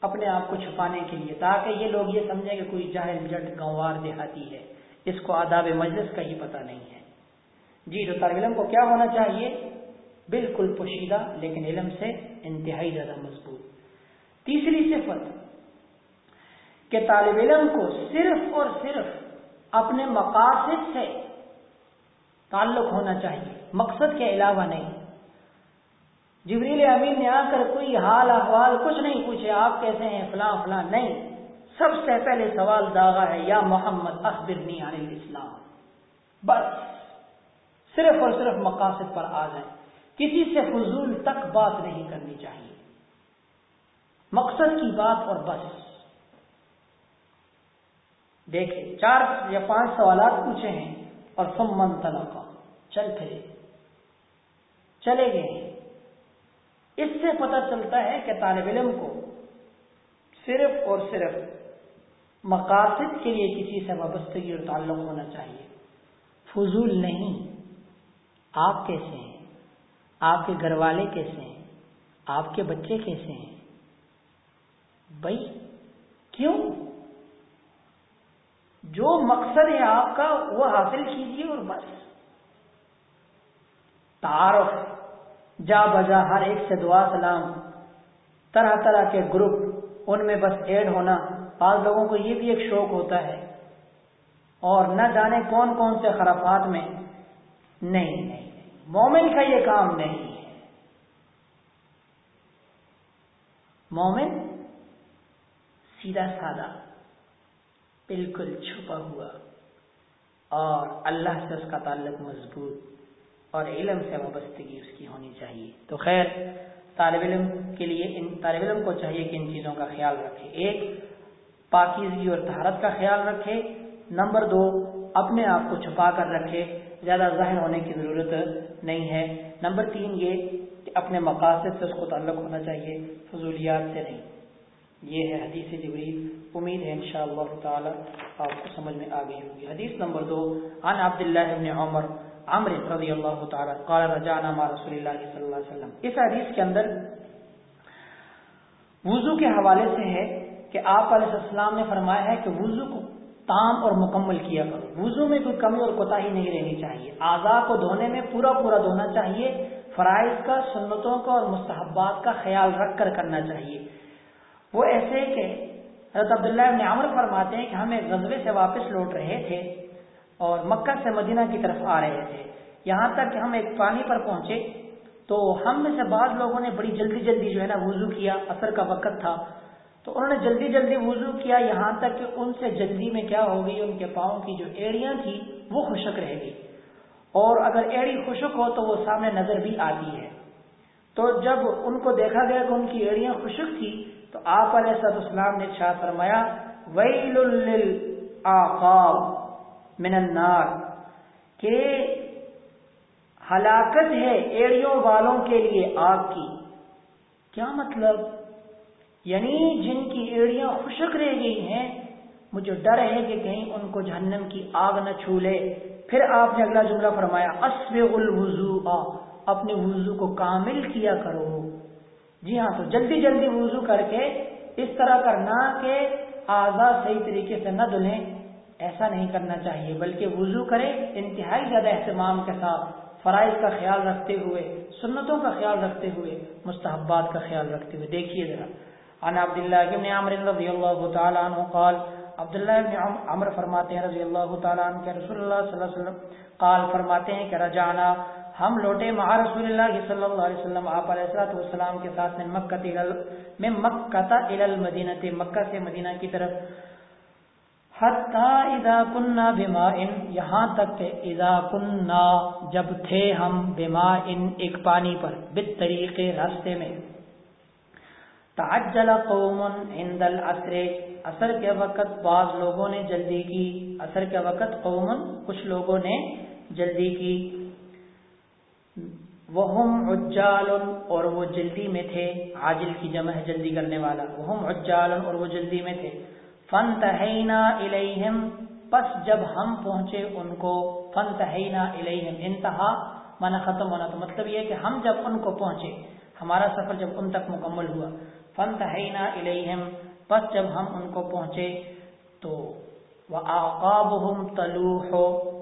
اپنے آپ کو چھپانے کے لیے، تاکہ یہ لوگ یہ سمجھیں کہ کوئی جاہل جٹ گنوار دیہاتی ہے۔ اس کو آداب مجلس کا ہی پتہ نہیں ہے۔ جی تو طالب علم کو کیا ہونا چاہیے؟ بالکل پوشیدہ لیکن علم سے انتہائی زیادہ مضبوط۔ تیسری صفت کہ طالب علم کو صرف اور صرف اپنے مقاصد سے تعلق ہونا چاہیے۔ مقصد کے علاوہ نہیں۔ جبریل امین نے آ کر کوئی حال احوال کچھ نہیں پوچھے، آپ کیسے ہیں؟ فلاں فلاں، نہیں۔ سب سے پہلے سوال داغا ہے، یا محمد اخبرنی عن الاسلام بس، صرف اور صرف مقاصد پر آ جائیں۔ کسی سے فضول تک بات نہیں کرنی چاہیے۔ مقصد کی بات اور بس۔ دیکھیں، چار یا پانچ سوالات پوچھے ہیں اور سم من کا چل پھرے۔ چلے گئے اس سے پتہ چلتا ہے کہ طالب علم کو صرف اور صرف مقاصد کے لیے کسی سے وابستگی اور تعلق ہونا چاہیے۔ فضول نہیں۔ آپ کیسے ہیں؟ آپ کے گھر والے کیسے ہیں؟ آپ کے بچے کیسے ہیں؟ بھائی، کیوں؟ جو مقصد ہے آپ کا، وہ حاصل کیجیے اور بس۔ تعارف، جا بجا، ہر ایک سے دعا، سلام۔ طرح طرح کے گروپ، ان میں بس ایڈ ہونا۔ بعض لوگوں کو یہ بھی ایک شوق ہوتا ہے۔ اور نہ جانے کون کون سے خرافات میں۔ نہیں نہیں۔ مومن کا یہ کام نہیں ہے۔ مومن سیدھا سادہ، بالکل چھپا ہوا اور اللہ سے اس کا تعلق مضبوط اور علم سے وابستگی اس کی ہونی چاہیے۔ تو خیر، طالب علم کے لیے ان، طالب علم کو چاہیے کہ ان چیزوں کا خیال رکھے۔ ایک، پاکیزگی اور تہارت کا خیال رکھے۔ نمبر دو، اپنے آپ کو چھپا کر رکھے۔ زیادہ ظاہر ہونے کی ضرورت نہیں ہے۔ نمبر تین یہ کہ اپنے مقاصد سے اس کو تعلق ہونا چاہیے، فضولیات سے نہیں۔ یہ ہے حدیث جبریل۔ امید ہے انشاءاللہ تعالی آپ کو سمجھ میں آ گئی ہوگی۔ حدیث نمبر دو، عن عبداللہ ابن عمر عمر رضی اللہ تعالی قال رجعنا مع رسول اللہ صلی اللہ علیہ وسلم. اس حدیث کے اندر وضو کے حوالے سے ہے کہ آپ علیہ السلام نے فرمایا ہے کہ وضو کو تام اور مکمل کیا کرو۔ وضو میں کوئی کمی اور کوتاہی نہیں رہنی چاہیے۔ اعضاء کو دھونے میں پورا پورا دھونا چاہیے۔ فرائض کا، سنتوں کا اور مستحبات کا خیال رکھ کر کرنا چاہیے۔ وہ ایسے کہ حضرت عبداللہ ابن عمر فرماتے ہیں کہ ہم ایک غزبے سے واپس لوٹ رہے تھے اور مکہ سے مدینہ کی طرف آ رہے تھے۔ یہاں تک کہ ہم ایک پانی پر پہنچے تو ہم میں سے بعض لوگوں نے بڑی جلدی جلدی جو ہے نا وضو کیا اثر کا وقت تھا۔ تو انہوں نے جلدی جلدی وضو کیا یہاں تک کہ ان سے جلدی میں کیا ہو گئی ان کے پاؤں کی جو ایڑیاں تھیں وہ خشک رہ گئی۔ اور اگر ایڑی خشک ہو تو وہ سامنے نظر بھی آتی ہے۔ تو جب ان کو دیکھا گیا کہ ان کی ایڑیاں خشک تھی تو آپ علیہ صد اسلام نے شاہ فرمایا، ویل من النار۔ کہ ہلاکت ہے ایڑیوں والوں کے لیے آگ کی۔ کیا مطلب؟ یعنی جن کی ایڑیاں خشک رہ گئی ہیں، مجھے ڈر ہے کہ کہیں ان کو جہنم کی آگ نہ چھو لے پھر آپ نے اگلا جملہ فرمایا اسب الوضو اپنے وضو کو کامل کیا کرو۔ جی ہاں تو جلدی جلدی وضو کر کے اس طرح کرنا کہ آزاد صحیح طریقے سے نہ دلیں ایسا نہیں کرنا چاہیے، بلکہ وضو کرے انتہائی زیادہ اہتمام کے ساتھ، فرائض کا خیال رکھتے ہوئے، سنتوں کا خیال رکھتے ہوئے، مستحبات کا خیال رکھتے ہوئے۔ دیکھیے ذرا۔ عن عبد الله بن عمرو رضي الله تعالى عنه قال، عبد الله بن عمر فرماتے ہیں رضی اللہ تعالی عنہ کہ رسول اللہ صلی اللہ علیہ وسلم قال، فرماتے ہیں کہ رجعنا، ہم لوٹے مع رسول اللہ صلی اللہ علیہ وسلم، آپ علیہ الصلوۃ والسلام کے ساتھ من مکہ الى من مکہ الى المدینہ، مکہ سے مدینہ کی طرف۔ حتی اذا کننا بماء، یہاں تک کہ اذا کننا، جب تھے ہم بماء، ایک پانی پر، بالطریق، راستے میں۔ تعجل قوم عند العصر۔ اثر کے وقت بعض لوگوں نے جلدی کی۔ اثر کے وقت قوم کچھ لوگوں نے جلدی کی۔ وہم عجال اور وہ جلدی میں تھے۔ عاجل کی جمع ہے جلدی کرنے والا۔ وہم عجال اور وہ جلدی میں تھے۔ فن تہینا الیہم۔ پس جب ہم پہنچے ان کو فن تہینا الیہم۔ انتہا مانا ختم ہونا۔ تو مطلب یہ کہ ہم جب ان کو پہنچے، ہمارا سفر جب ان تک مکمل ہوا۔ فن تہینا الیہم، پس جب ہم ان کو پہنچے تو وہ آقاب تلوح،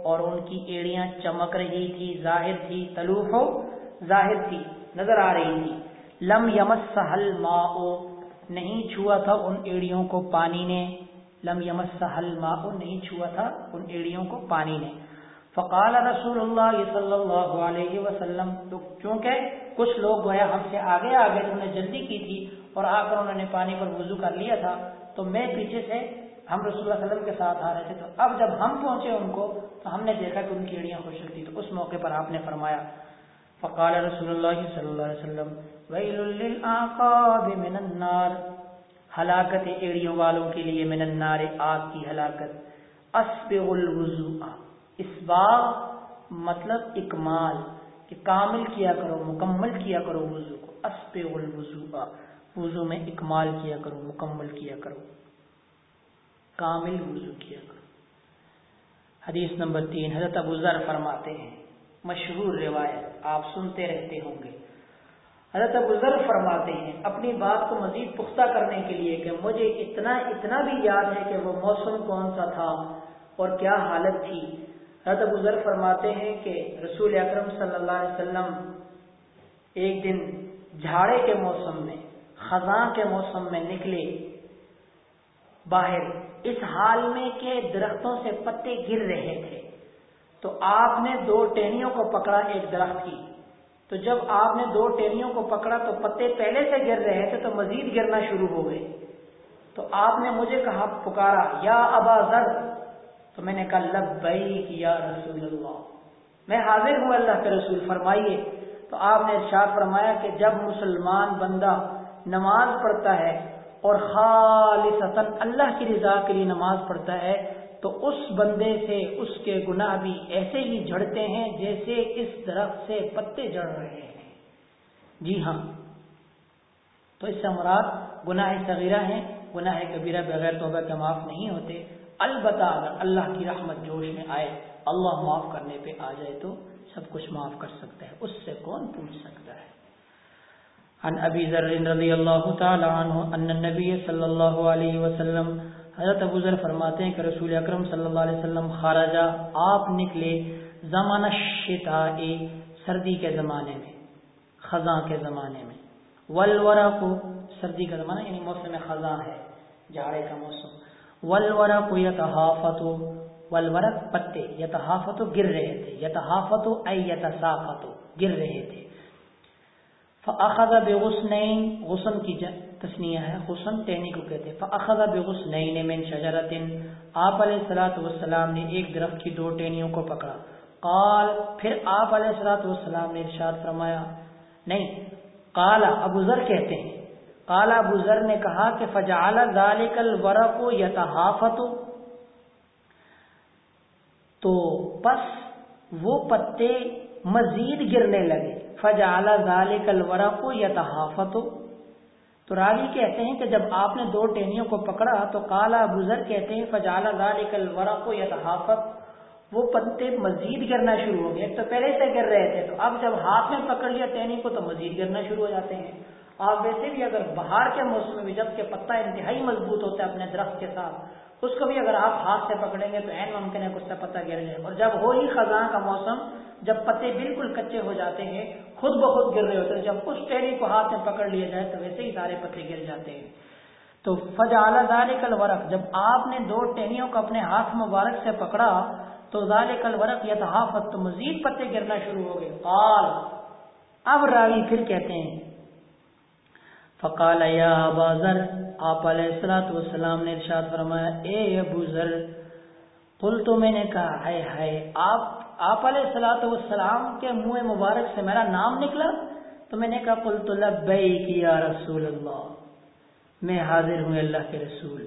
اور ان کی ایڑیاں چمک رہی تھی، ظاہر تھی، تلوح ظاہر تھی، نظر آ رہی تھی۔ لم یمس سہل ما نہیں چھوا تھا ان ایڑیوں کو پانی نے۔ لم یمس سہل ما نہیں چھوا تھا ان ایڑیوں کو پانی نے۔ فقال رسول اللہ صلی اللہ علیہ وسلم، تو چونکہ کچھ لوگ گویا ہم سے آگے آگے انہوں نے جلدی کی تھی اور آ کر انہوں نے پانی پر وضو کر لیا تھا، تو میں پیچھے سے ہم رسول اللہ علیہ وسلم کے ساتھ آ رہے تھے۔ تو اب جب ہم پہنچے ان کو، تو ہم نے دیکھا کہ ان کی ایڑیاں خوشک تھی تو اس موقع پر آپ نے فرمایا، فقال رسول اللہ صلی اللہ علیہ وسلم، ویل من النار۔ ہلاکت ایڑیوں والوں کے لیے من النار، آگ کی ہلاکت۔ اسبغ الوضوء۔ اسباغ مطلب اکمال، کہ کامل کیا کرو، مکمل کیا کرو وضو کو۔ اسبغ الوضوء۔ وضو میں اکمال کیا کرو، مکمل کیا کرو۔ کامل وضو کیا کرو۔ حدیث نمبر تین، حضرت ابو ذر فرماتے ہیں، مشہور روایت، آپ سنتے رہتے ہوں گے۔ حضرت ابو ذر فرماتے ہیں، اپنی بات کو مزید پختہ کرنے کے لیے کہ مجھے اتنا اتنا بھی یاد ہے کہ وہ موسم کون سا تھا اور کیا حالت تھی۔ حضرت ابو ذر فرماتے ہیں کہ رسول اکرم صلی اللہ علیہ وسلم ایک دن جھاڑے کے موسم میں خزاں کے موسم میں نکلے۔ باہر، اس حال میں کہ درختوں سے پتے گر رہے تھے۔ تو آپ نے دو ٹہنیوں کو پکڑا، ایک درخت کی۔ تو جب آپ نے دو ٹہنیوں کو پکڑا تو پتے پہلے سے گر رہے تھے تو مزید گرنا شروع ہو گئے۔ تو آپ نے مجھے کہا، پکارا، یا ابا ذر تو میں نے کہا، لبیک یا رسول اللہ میں حاضر ہوں اللہ کے رسول، فرمائیے۔ تو آپ نے ارشاد فرمایا کہ جب مسلمان بندہ نماز پڑھتا ہے اور خالص اللہ کی رضا کے لیے نماز پڑھتا ہے، تو اس بندے سے اس کے گناہ بھی ایسے ہی جھڑتے ہیں جیسے اس درخت سے پتے جڑ رہے ہیں۔ جی ہاں۔ تو اس سے مراد گناہ صغیرہ ہیں، گناہ کبیرہ بغیر توبہ کے معاف نہیں ہوتے۔ البتہ اگر اللہ کی رحمت جوش میں آئے، اللہ معاف کرنے پہ آ جائے تو سب کچھ معاف کر سکتا ہے۔ اس سے کون پوچھ سکتا ہے؟ عن ابی ذر رضی اللہ تعالی عنہ ان النبی صلی اللہ علیہ وسلم حضرت ابو ذر فرماتے ہیں کہ رسول اکرم صلی اللہ علیہ وسلم خارجہ آپ نکلے زمانہ شتاء سردی کے زمانے میں، خزاں کے زمانے میں۔ والورق، سردی کا زمانہ یعنی موسم خزاں ہے جھاڑے کا موسم۔ والورق یتحافت والورق پتے یتحافت گر رہے تھے۔ یتحافت ای یتساقط گر رہے تھے۔ فاخذ بغصنین غصن کی تسنیہ ہے غصن ٹہنی کو کہتے فاخذ بغصنین من شجرت آپ علیہ الصلوۃ والسلام نے ایک درخت کی دو ٹہنیوں کو پکڑا۔ قال، پھر آپ علیہ الصلوۃ والسلام نے ارشاد فرمایا، نہیں، قال، ابو ذر کہتے ہیں۔ قال، ابو ذر نے کہا کہ فجعل ذلك الورق يتحافت۔ تو پس وہ پتے مزید گرنے لگے۔ فجعل ذلك الورق يتحافت تو راوی کہتے ہیں کہ جب آپ نے دو ٹہنیوں کو پکڑا تو کالا بزر کہتے ہیں، فجعل ذلك الورق يتحافت وہ پتے مزید گرنا شروع ہو گئے۔ تو پہلے سے گر رہے تھے۔ تو اب جب ہاتھ میں پکڑ لیا ٹہنی کو تو مزید گرنا شروع ہو جاتے ہیں۔ آپ ویسے بھی اگر باہر کے موسم میں جبکہ پتا انتہائی مضبوط ہوتا ہے اپنے درخت کے ساتھ اس کو بھی اگر آپ ہاتھ سے پکڑیں گے تو این ممکن ہے کچھ سے پتہ گر جائے۔ اور جب ہو ہی خزاں کا موسم، جب پتے بالکل کچے ہو جاتے ہیں، خود بخود گر رہے ہوتے ہیں، جب اس ٹہنی کو ہاتھ میں پکڑ لیا جائے تو ویسے ہی سارے پتے گر جاتے ہیں۔ تو فج اعلیٰ دار کل ورق جب آپ نے دو ٹہنیوں کو اپنے ہاتھ مبارک سے پکڑا، تو ذال کل ورق یا تحافت تو مزید پتے گرنا شروع ہو گئے۔ قال، اب راوی پھر کہتے ہیں فقال یا ابا ذر، آپ علیہ الصلوۃ والسلام نے ارشاد فرمایا، اے ابو ذر قل تو میں نے کہا، ہائے ہائے، آپ آپ علیہ الصلوۃ والسلام کے منہ مبارک سے میرا نام نکلا؟ تو میں نے کہا قل تو لبیک یا رسول اللہ، میں حاضر ہوں اللہ کے رسول۔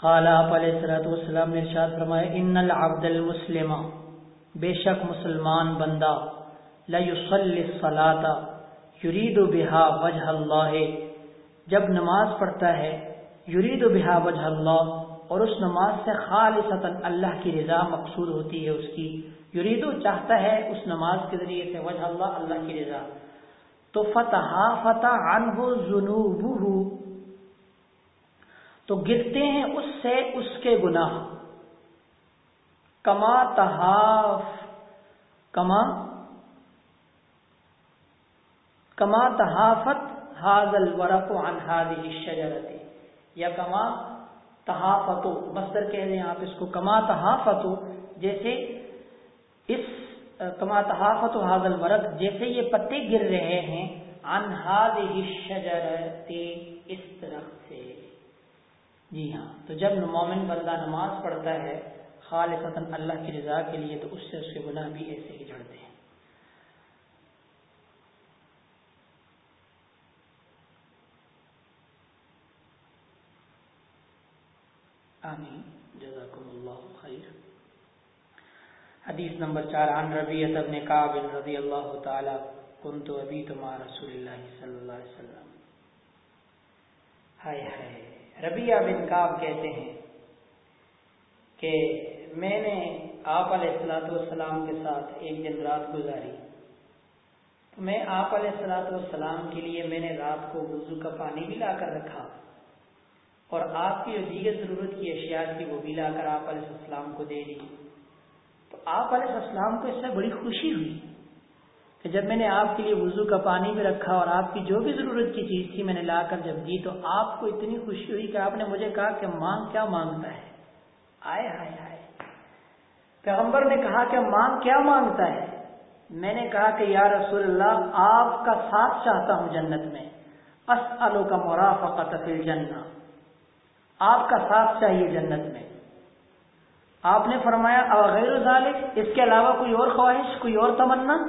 قال، آپ علیہ الصلوۃ والسلام نے ارشاد فرمایا، ان العبد المسلم بے شک مسلمان بندہ، لا يصلي الصلاه یرید و بحا وجہ اللہ، جب نماز پڑھتا ہے، یرید و بحا وجہ اللہ، اور اس نماز سے خالص اللہ کی رضا مقصود ہوتی ہے اس کی، یرید و چاہتا ہے اس نماز کے ذریعے سے وجہ اللہ اللہ کی رضا۔ تو فتح فتح عنہ تو گرتے ہیں اس سے اس کے گناہ۔ کما تحاف، کما کما تحافت حاضل ورق عن هذه الشجرة. یا کما تحافتو مصدر کہہ دیں آپ اس کو، کما تحافتو جیسے اس، کما تحافت حاضل ورق، جیسے یہ پتے گر رہے ہیں، عن هذه الشجرة، اس درخت سے۔ جی ہاں تو جب مومن بندہ نماز پڑھتا ہے، خالصتا اللہ کی رضا کے لیے، تو اس سے اس کے گناہ بھی ایسے ہی جڑتے ہیں۔ آمین. جزاکم اللہ خیر. حدیث نمبر چار، عن ربیت ابن قابل رضی اللہ تعالی کنتو ابی تما رسول اللہ صلی اللہ علیہ وسلم. ہائے ہائے. ربیہ بن قاب کہتے ہیں کہ میں نے آپ علیہ السلاۃ والسلام کے ساتھ ایک دن رات گزاری۔ تو میں آپ علیہ السلاۃ والسلام کے لیے میں نے رات کو وضو کا پانی بھی لا کر رکھا۔ اور آپ کی جو دیگر ضرورت کی اشیاء تھی وہ بھی لا کر آپ علیہ السلام کو دے دی۔ تو آپ علیہ السلام کو اس سے بڑی خوشی ہوئی کہ جب میں نے آپ کے لیے وضو کا پانی بھی رکھا اور آپ کی جو بھی ضرورت کی چیز تھی میں نے لا کر جب دی تو آپ کو اتنی خوشی ہوئی کہ آپ نے مجھے کہا کہ مانگ کیا مانگتا ہے؟ آئے ہائے آئے۔ پیغمبر نے کہا کہ مانگ کیا مانگتا ہے؟ میں نے کہا کہ یا رسول اللہ، آپ کا ساتھ چاہتا ہوں جنت میں۔ اسلو کا مرافقت فی الجنہ۔ آپ کا ساتھ چاہیے جنت میں۔ آپ نے فرمایا غیر ذالک؟ اس کے علاوہ کوئی اور خواہش، کوئی اور تمنا؟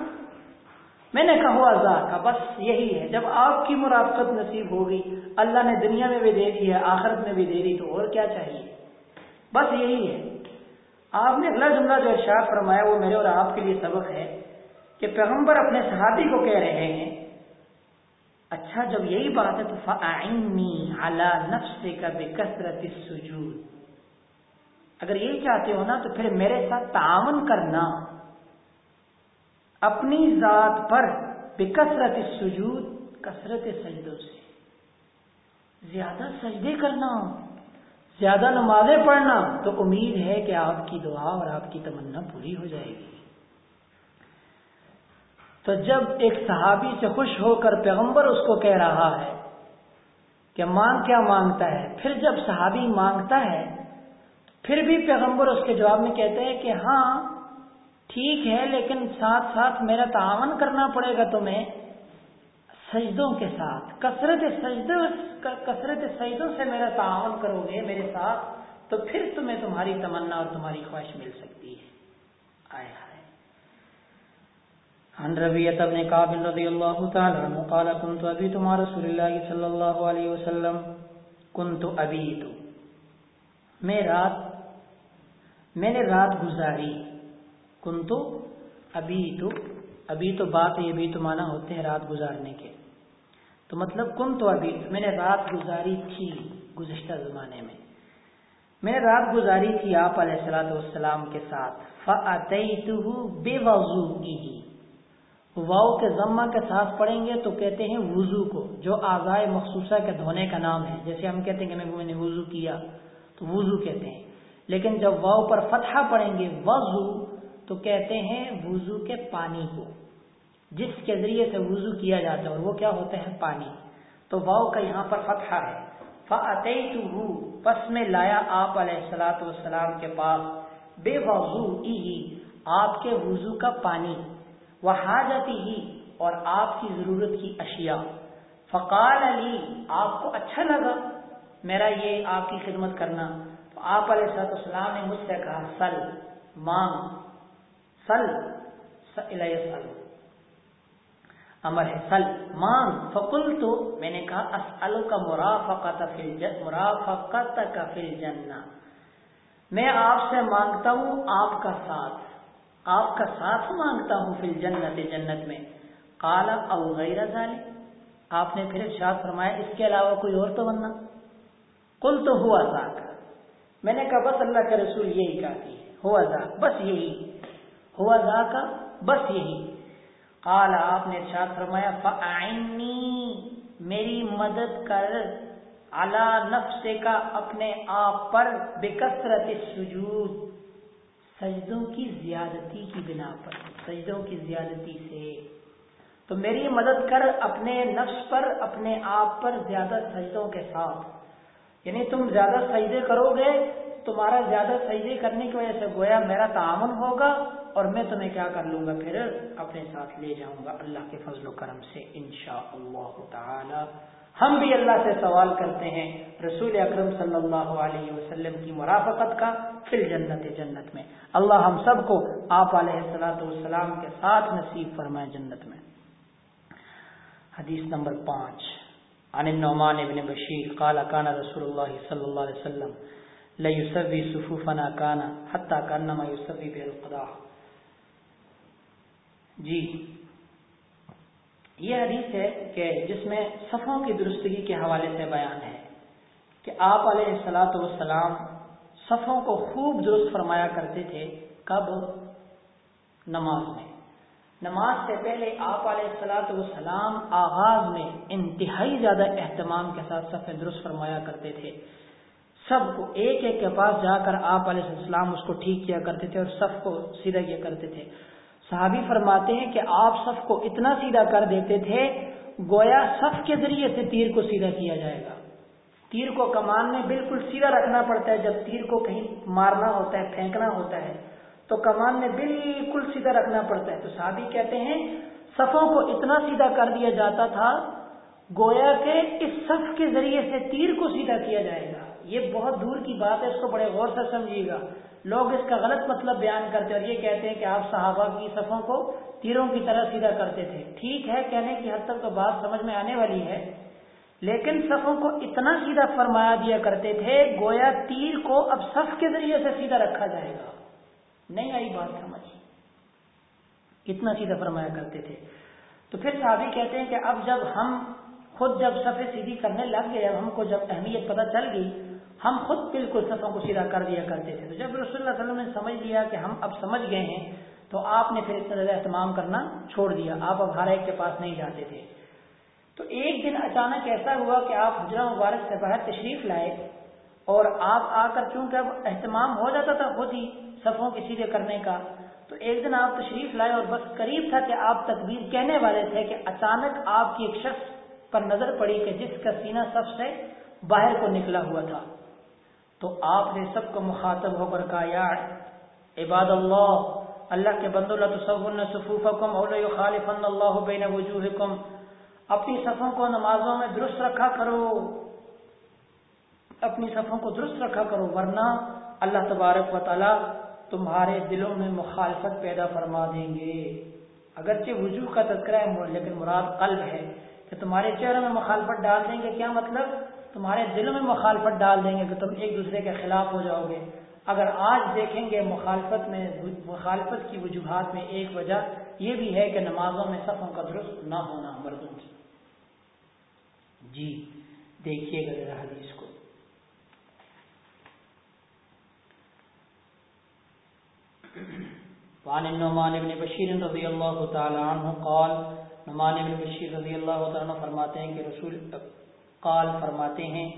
میں نے کہا آزاد کا بس یہی ہے۔ جب آپ کی مرافقت نصیب ہوگی، اللہ نے دنیا میں بھی دے دی ہے، آخرت میں بھی دے دی، تو اور کیا چاہیے؟ بس یہی ہے۔ آپ نے اگلا جملہ جو ارشاد فرمایا، وہ میرے اور آپ کے لیے سبق ہے کہ پیغمبر اپنے صحابی کو کہہ رہے ہیں اچھا جب یہی بات ہے تو فعنی اعلی نفس کا بے کثرت اگر یہی چاہتے ہو نا تو پھر میرے ساتھ تعاون کرنا۔ اپنی ذات پر بے کثرت سجود کثرت سجدوں سے۔ زیادہ سجدے کرنا، زیادہ نمازیں پڑھنا تو امید ہے کہ آپ کی دعا اور آپ کی تمنا پوری ہو جائے گی۔ تو جب ایک صحابی سے خوش ہو کر پیغمبر اس کو کہہ رہا ہے کہ مانگ کیا مانگتا ہے، پھر جب صحابی مانگتا ہے، پھر بھی پیغمبر اس کے جواب میں کہتے ہیں کہ ہاں ٹھیک ہے، لیکن ساتھ ساتھ میرا تعاون کرنا پڑے گا تمہیں سجدوں کے ساتھ، کثرت سجدوں کثرت سجدوں سے میرا تعاون کرو گے میرے ساتھ، تو پھر تمہیں تمہاری تمنا اور تمہاری خواہش مل سکتی ہے۔ آئے عن ربیت ابن قابل رضی اللہ تعالی عنہ قال کنت ابیت ما رسول اللہ صلی اللہ علیہ وسلم. کنت ابیت میں رات، میں نے رات گزاری. کنت ابیت ابھی تو بات یہ بھی تو مانا ہوتے ہیں رات گزارنے کے. تو مطلب کن تو ابھی میں نے رات گزاری تھی گزشتہ زمانے میں. میں نے رات گزاری تھی آپ علیہ السلاۃ والسلام کے ساتھ. فعت بے وضو واؤ کے ضمہ کے ساتھ پڑھیں گے تو کہتے ہیں وضو کو، جو آزائے مخصوصہ کے دھونے کا نام ہے، جیسے ہم کہتے ہیں کہ میں نے وضو کیا، تو وضو کہتے ہیں۔ لیکن جب واؤ پر فتحہ پڑھیں گے، وضو، تو کہتے ہیں وضو کے پانی کو، جس کے ذریعے سے وضو کیا جاتا ہے، اور وہ کیا ہوتا ہے؟ پانی۔ تو واؤ کا یہاں پر فتحہ ہے۔ پس میں لایا آپ علیہ السلاۃ والسلام کے پاس۔ بے وضو آپ کے وضو کا پانی۔ وہ حاجتی ہی اور آپ کی ضرورت کی اشیاء۔ فقال علی، آپ کو اچھا لگا میرا یہ آپ کی خدمت کرنا۔ تو آپ علیہ السلاۃ والسلام نے مجھ سے کہا، سل، مانگ۔ سل سل امر ہے، سل مان فکل تو میں نے کہا اسلو کا مرافقت مرافقت کا فل جنہ میں آپ سے مانگتا ہوں آپ کا ساتھ۔ آپ کا ساتھ مانگتا ہوں فل جنت جنت میں۔ کالا او غیر آپ نے پھر ارشاد فرمایا، اس کے علاوہ کوئی اور تو بننا کل تو ہوا ذاک۔ میں نے کہا، بس اللہ کے رسول یہی کافی ہے۔ ہوا ذاک، بس یہی۔ ہوا ذاک، بس یہی۔ قال، آپ نے ارشاد فرمایا فعنی میری مدد کر۔ اعلی نفس کا اپنے آپ پر، بکثرت سجود سجدوں کی زیادتی کی بنا پر، سجدوں کی زیادتی سے۔ تو میری مدد کر اپنے نفس پر، اپنے آپ پر زیادہ سجدوں کے ساتھ۔ یعنی تم زیادہ سجدے کرو گے، تمہارا زیادہ سجدے کرنے کی وجہ سے گویا میرا تعاون ہوگا اور میں تمہیں کیا کر لوں گا؟ پھر اپنے ساتھ لے جاؤں گا اللہ کے فضل و کرم سے انشاء اللہ تعالی۔ ہم بھی اللہ سے سوال کرتے ہیں، رسول اکرم صلی اللہ علیہ وسلم کی مرافقت کا پھر جنت جنت میں۔ اللہ ہم سب کو آپ علیہ السلاۃ والسلام کے ساتھ نصیب فرمائے جنت میں۔ حدیث نمبر پانچ۔ عن النعمان ابن بشیر قال، کان رسول اللہ صلی اللہ علیہ وسلم لَيُسَوِّي صُفُوفَنَا كَانَ حَتَّى كَانَّمَا يُسَوِّي بِهِ الْقَضَاء جی یہ حدیث ہے کہ جس میں صفوں کی درستگی کے حوالے سے بیان ہے کہ آپ علیہ السلاۃ والسلام صفوں کو خوب درست فرمایا کرتے تھے کب؟ نماز میں۔ نماز سے پہلے آپ علیہ السلاۃ والسلام آغاز میں انتہائی زیادہ اہتمام کے ساتھ صفیں درست فرمایا کرتے تھے۔ سب کو ایک ایک کے پاس جا کر آپ علیہ السلام اس کو ٹھیک کیا کرتے تھے اور سب کو سیدھا کیا کرتے تھے۔ صحابی فرماتے ہیں کہ آپ سب کو اتنا سیدھا کر دیتے تھے، گویا صف کے ذریعے سے تیر کو سیدھا کیا جائے گا۔ تیر کو کمان میں بالکل سیدھا رکھنا پڑتا ہے، جب تیر کو کہیں مارنا ہوتا ہے، پھینکنا ہوتا ہے، تو کمان میں بالکل سیدھا رکھنا پڑتا ہے۔ تو صحابی کہتے ہیں، صفوں کو اتنا سیدھا کر دیا جاتا تھا، گویا کہ اس صف کے ذریعے سے تیر کو سیدھا کیا جائے گا۔ یہ بہت دور کی بات ہے، اس کو بڑے غور سے سمجھیے گا۔ لوگ اس کا غلط مطلب بیان کرتے اور یہ کہتے ہیں کہ آپ صحابہ کی صفوں کو تیروں کی طرح سیدھا کرتے تھے۔ ٹھیک ہے، کہنے کی حد تک تو بات سمجھ میں آنے والی ہے، لیکن صفوں کو اتنا سیدھا فرمایا دیا کرتے تھے، گویا تیر کو اب صف کے ذریعے سے سیدھا رکھا جائے گا۔ نہیں آئی بات سمجھ۔ اتنا سیدھا فرمایا کرتے تھے۔ تو پھر صحابی کہتے ہیں کہ اب جب ہم خود جب صفے سیدھی کرنے لگ گئے ہم کو جب اہمیت پتہ چل گئی ہم خود بالکل صفوں کو سیدھا کر دیا کرتے تھے۔ تو جب رسول اللہ علیہ وسلم نے سمجھ لیا کہ ہم اب سمجھ گئے ہیں، تو آپ نے پھر اتنا زیادہ اہتمام کرنا چھوڑ دیا۔ آپ اب ہر ایک کے پاس نہیں جاتے تھے۔ تو ایک دن اچانک ایسا ہوا کہ آپ حجرہ مبارک سے باہر تشریف لائے اور آپ آ کر چونکہ اب اہتمام ہو جاتا تھا خود ہی صفوں کے سیدھے کرنے کا، تو ایک دن آپ تشریف لائے اور بس قریب تھا کہ آپ تکبیر کہنے والے تھے کہ اچانک آپ کی ایک شخص پر نظر پڑی کہ جس کا سینہ سب سے باہر کو نکلا ہوا تھا۔ تو آپ نے سب کو مخاطب ہو کر کہا، یا عباد اللہ اللہ کے بند اللہ تصور صفوفکم یخالفن اللہ بین وجوہکم۔ اپنی صفوں کو نمازوں میں درست رکھا کرو۔ اپنی صفوں کو درست رکھا کرو، ورنہ اللہ تبارک و تعالی تمہارے دلوں میں مخالفت پیدا فرما دیں گے۔ اگرچہ وجوہ کا تذکرہ ہے لیکن مراد قلب ہے کہ تمہارے چہروں میں مخالفت ڈال دیں گے، کیا مطلب؟ تمہارے دلوں میں مخالفت ڈال دیں گے کہ تم ایک دوسرے کے خلاف ہو جاؤ گے۔ اگر آج دیکھیں گے مخالفت میں، مخالفت کی وجوہات میں ایک وجہ یہ بھی ہے کہ نمازوں میں صفوں کا درست نہ ہونا مردوں سے جی دیکھیے گا ذرا حدیث کو۔ وعن النعمان بن بشیر رضی اللہ تعالی عنہ قال، نعمان بن بشیر رضی اللہ تعالی عنہ فرماتے ہیں کہ رسول قال فرماتے ہیں،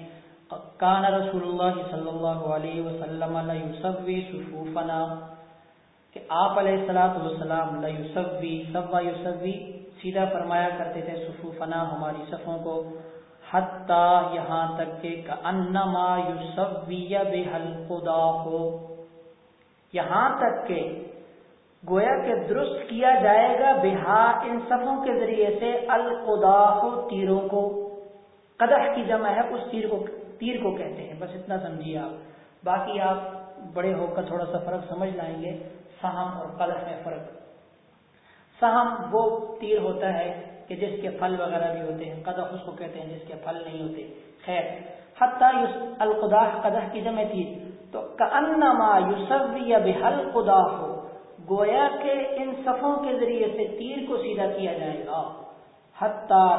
کان رسول اللہ صلی اللہ علیہ وسلم لیسوی صفوفنا کہ آپ علیہ الصلوۃ والسلام لیسوی سوا یسوی سیدھا فرمایا کرتے تھے صفوفنا ہماری صفوں کو، حتی یہاں تک کہ انما یسوی بہل خدا ہو یہاں تک کہ گویا کہ درست کیا جائے گا بہا ان صفوں کے ذریعے سے القداح تیروں کو۔ قدح کی جمع ہے، اس تیر کو تیر کو کہتے ہیں۔ بس اتنا سمجھیے آپ۔ باقی آپ بڑے ہو کر تھوڑا سا فرق سمجھ لائیں گے۔ سہم اور قدح میں فرق۔ سہم وہ تیر ہوتا ہے کہ جس کے پھل وغیرہ بھی ہوتے ہیں۔ قدح اس کو کہتے ہیں جس کے پھل نہیں ہوتے۔ خیر، حتیٰ القداح قدح کی جمع تیر تو انما یوسوی بحل خدا ہو گویا کہ ان صفوں کے ذریعے سے تیر کو سیدھا کیا جائے گا۔ حتیٰ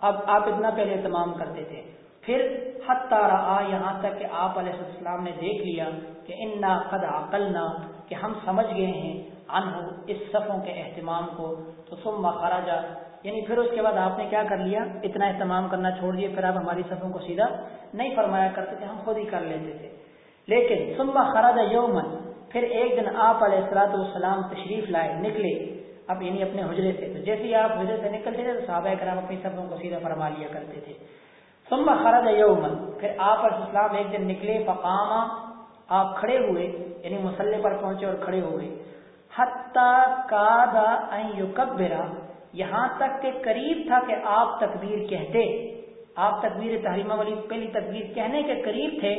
اب آپ اتنا پہلے تمام کرتے تھے۔ پھر حتیٰ رآ یہاں تک کہ آپ علیہ السلام نے دیکھ لیا کہ انا قد عقلنا، کہ ہم سمجھ گئے ہیں انہو اس صفوں کے اہتمام کو۔ تو ثم خراجہ یعنی پھر اس کے بعد آپ نے کیا کر لیا؟ اتنا اہتمام کرنا چھوڑ دیا پھر آپ ہماری صفوں کو سیدھا نہیں فرمایا کرتے تھے، ہم خود ہی کر لیتے تھے۔ لیکن ثم خراج یومن پھر ایک دن آپ علیہ السلاۃ والسلام تشریف لائے، نکلے۔ اب یعنی اپنے حجرے سے تو جیسے ہی آپ حجرے سے نکلتے تھے تو صحابہ کرام اپنی صفوں کو سیدھا فرما لیا کرتے تھے۔ ثم خرج یومن پھر آپ علیہ السلام ایک دن نکلے فقامہ آپ کھڑے ہوئے یعنی مسلح پر پہنچے اور کھڑے ہوئے۔ حتیٰ یہاں تک کہ قریب تھا کہ آپ تکبیر کہتے۔ آپ تکبیر تحریمہ والی پہلی تکبیر کہنے کے قریب تھے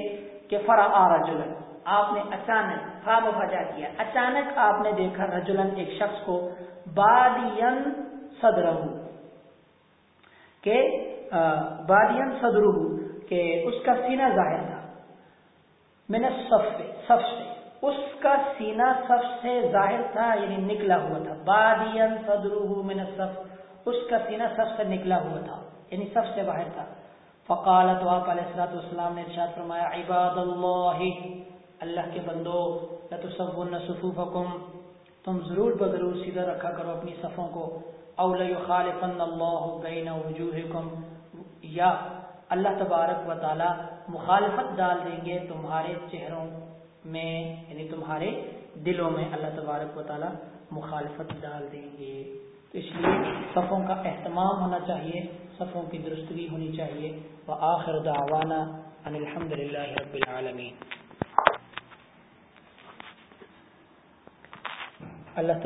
کہ فرا آ رجلن۔ آپ نے اچانک خواب وجہ کیا۔ اچانک آپ نے دیکھا رجولن ایک شخص کو بادین صدر کہ بادین صدر کہ اس کا سینہ ظاہر تھا۔ میں نے صف صف سے۔ اس کا سینہ سب سے ظاہر تھا یعنی نکلا ہوا تھا۔ بادین صدر میں نے صف اس کا سینہ سب سے نکلا ہوا تھا یعنی سب سے باہر تھا۔ فقالت آپ علیہ السلاۃ والسلام نے ارشاد فرمایا، عباد اللہ اللہ کے بندو لتصون صفوفکم۔ تم ضرور بضرور سیدھا رکھا کرو اپنی صفوں کو۔ او لیخالفن اللہ بین وجوہکم۔ یا اللہ تبارک و تعالی مخالفت ڈال دیں گے تمہارے چہروں میں یعنی تمہارے دلوں میں اللہ تبارک و تعالی مخالفت ڈال دیں گے۔ تو اس لیے صفوں کا اہتمام ہونا چاہیے، صفوں کی درستگی ہونی چاہیے۔ وہ آخر دعوانا ان الحمد للہ رب العالمین۔ اللہ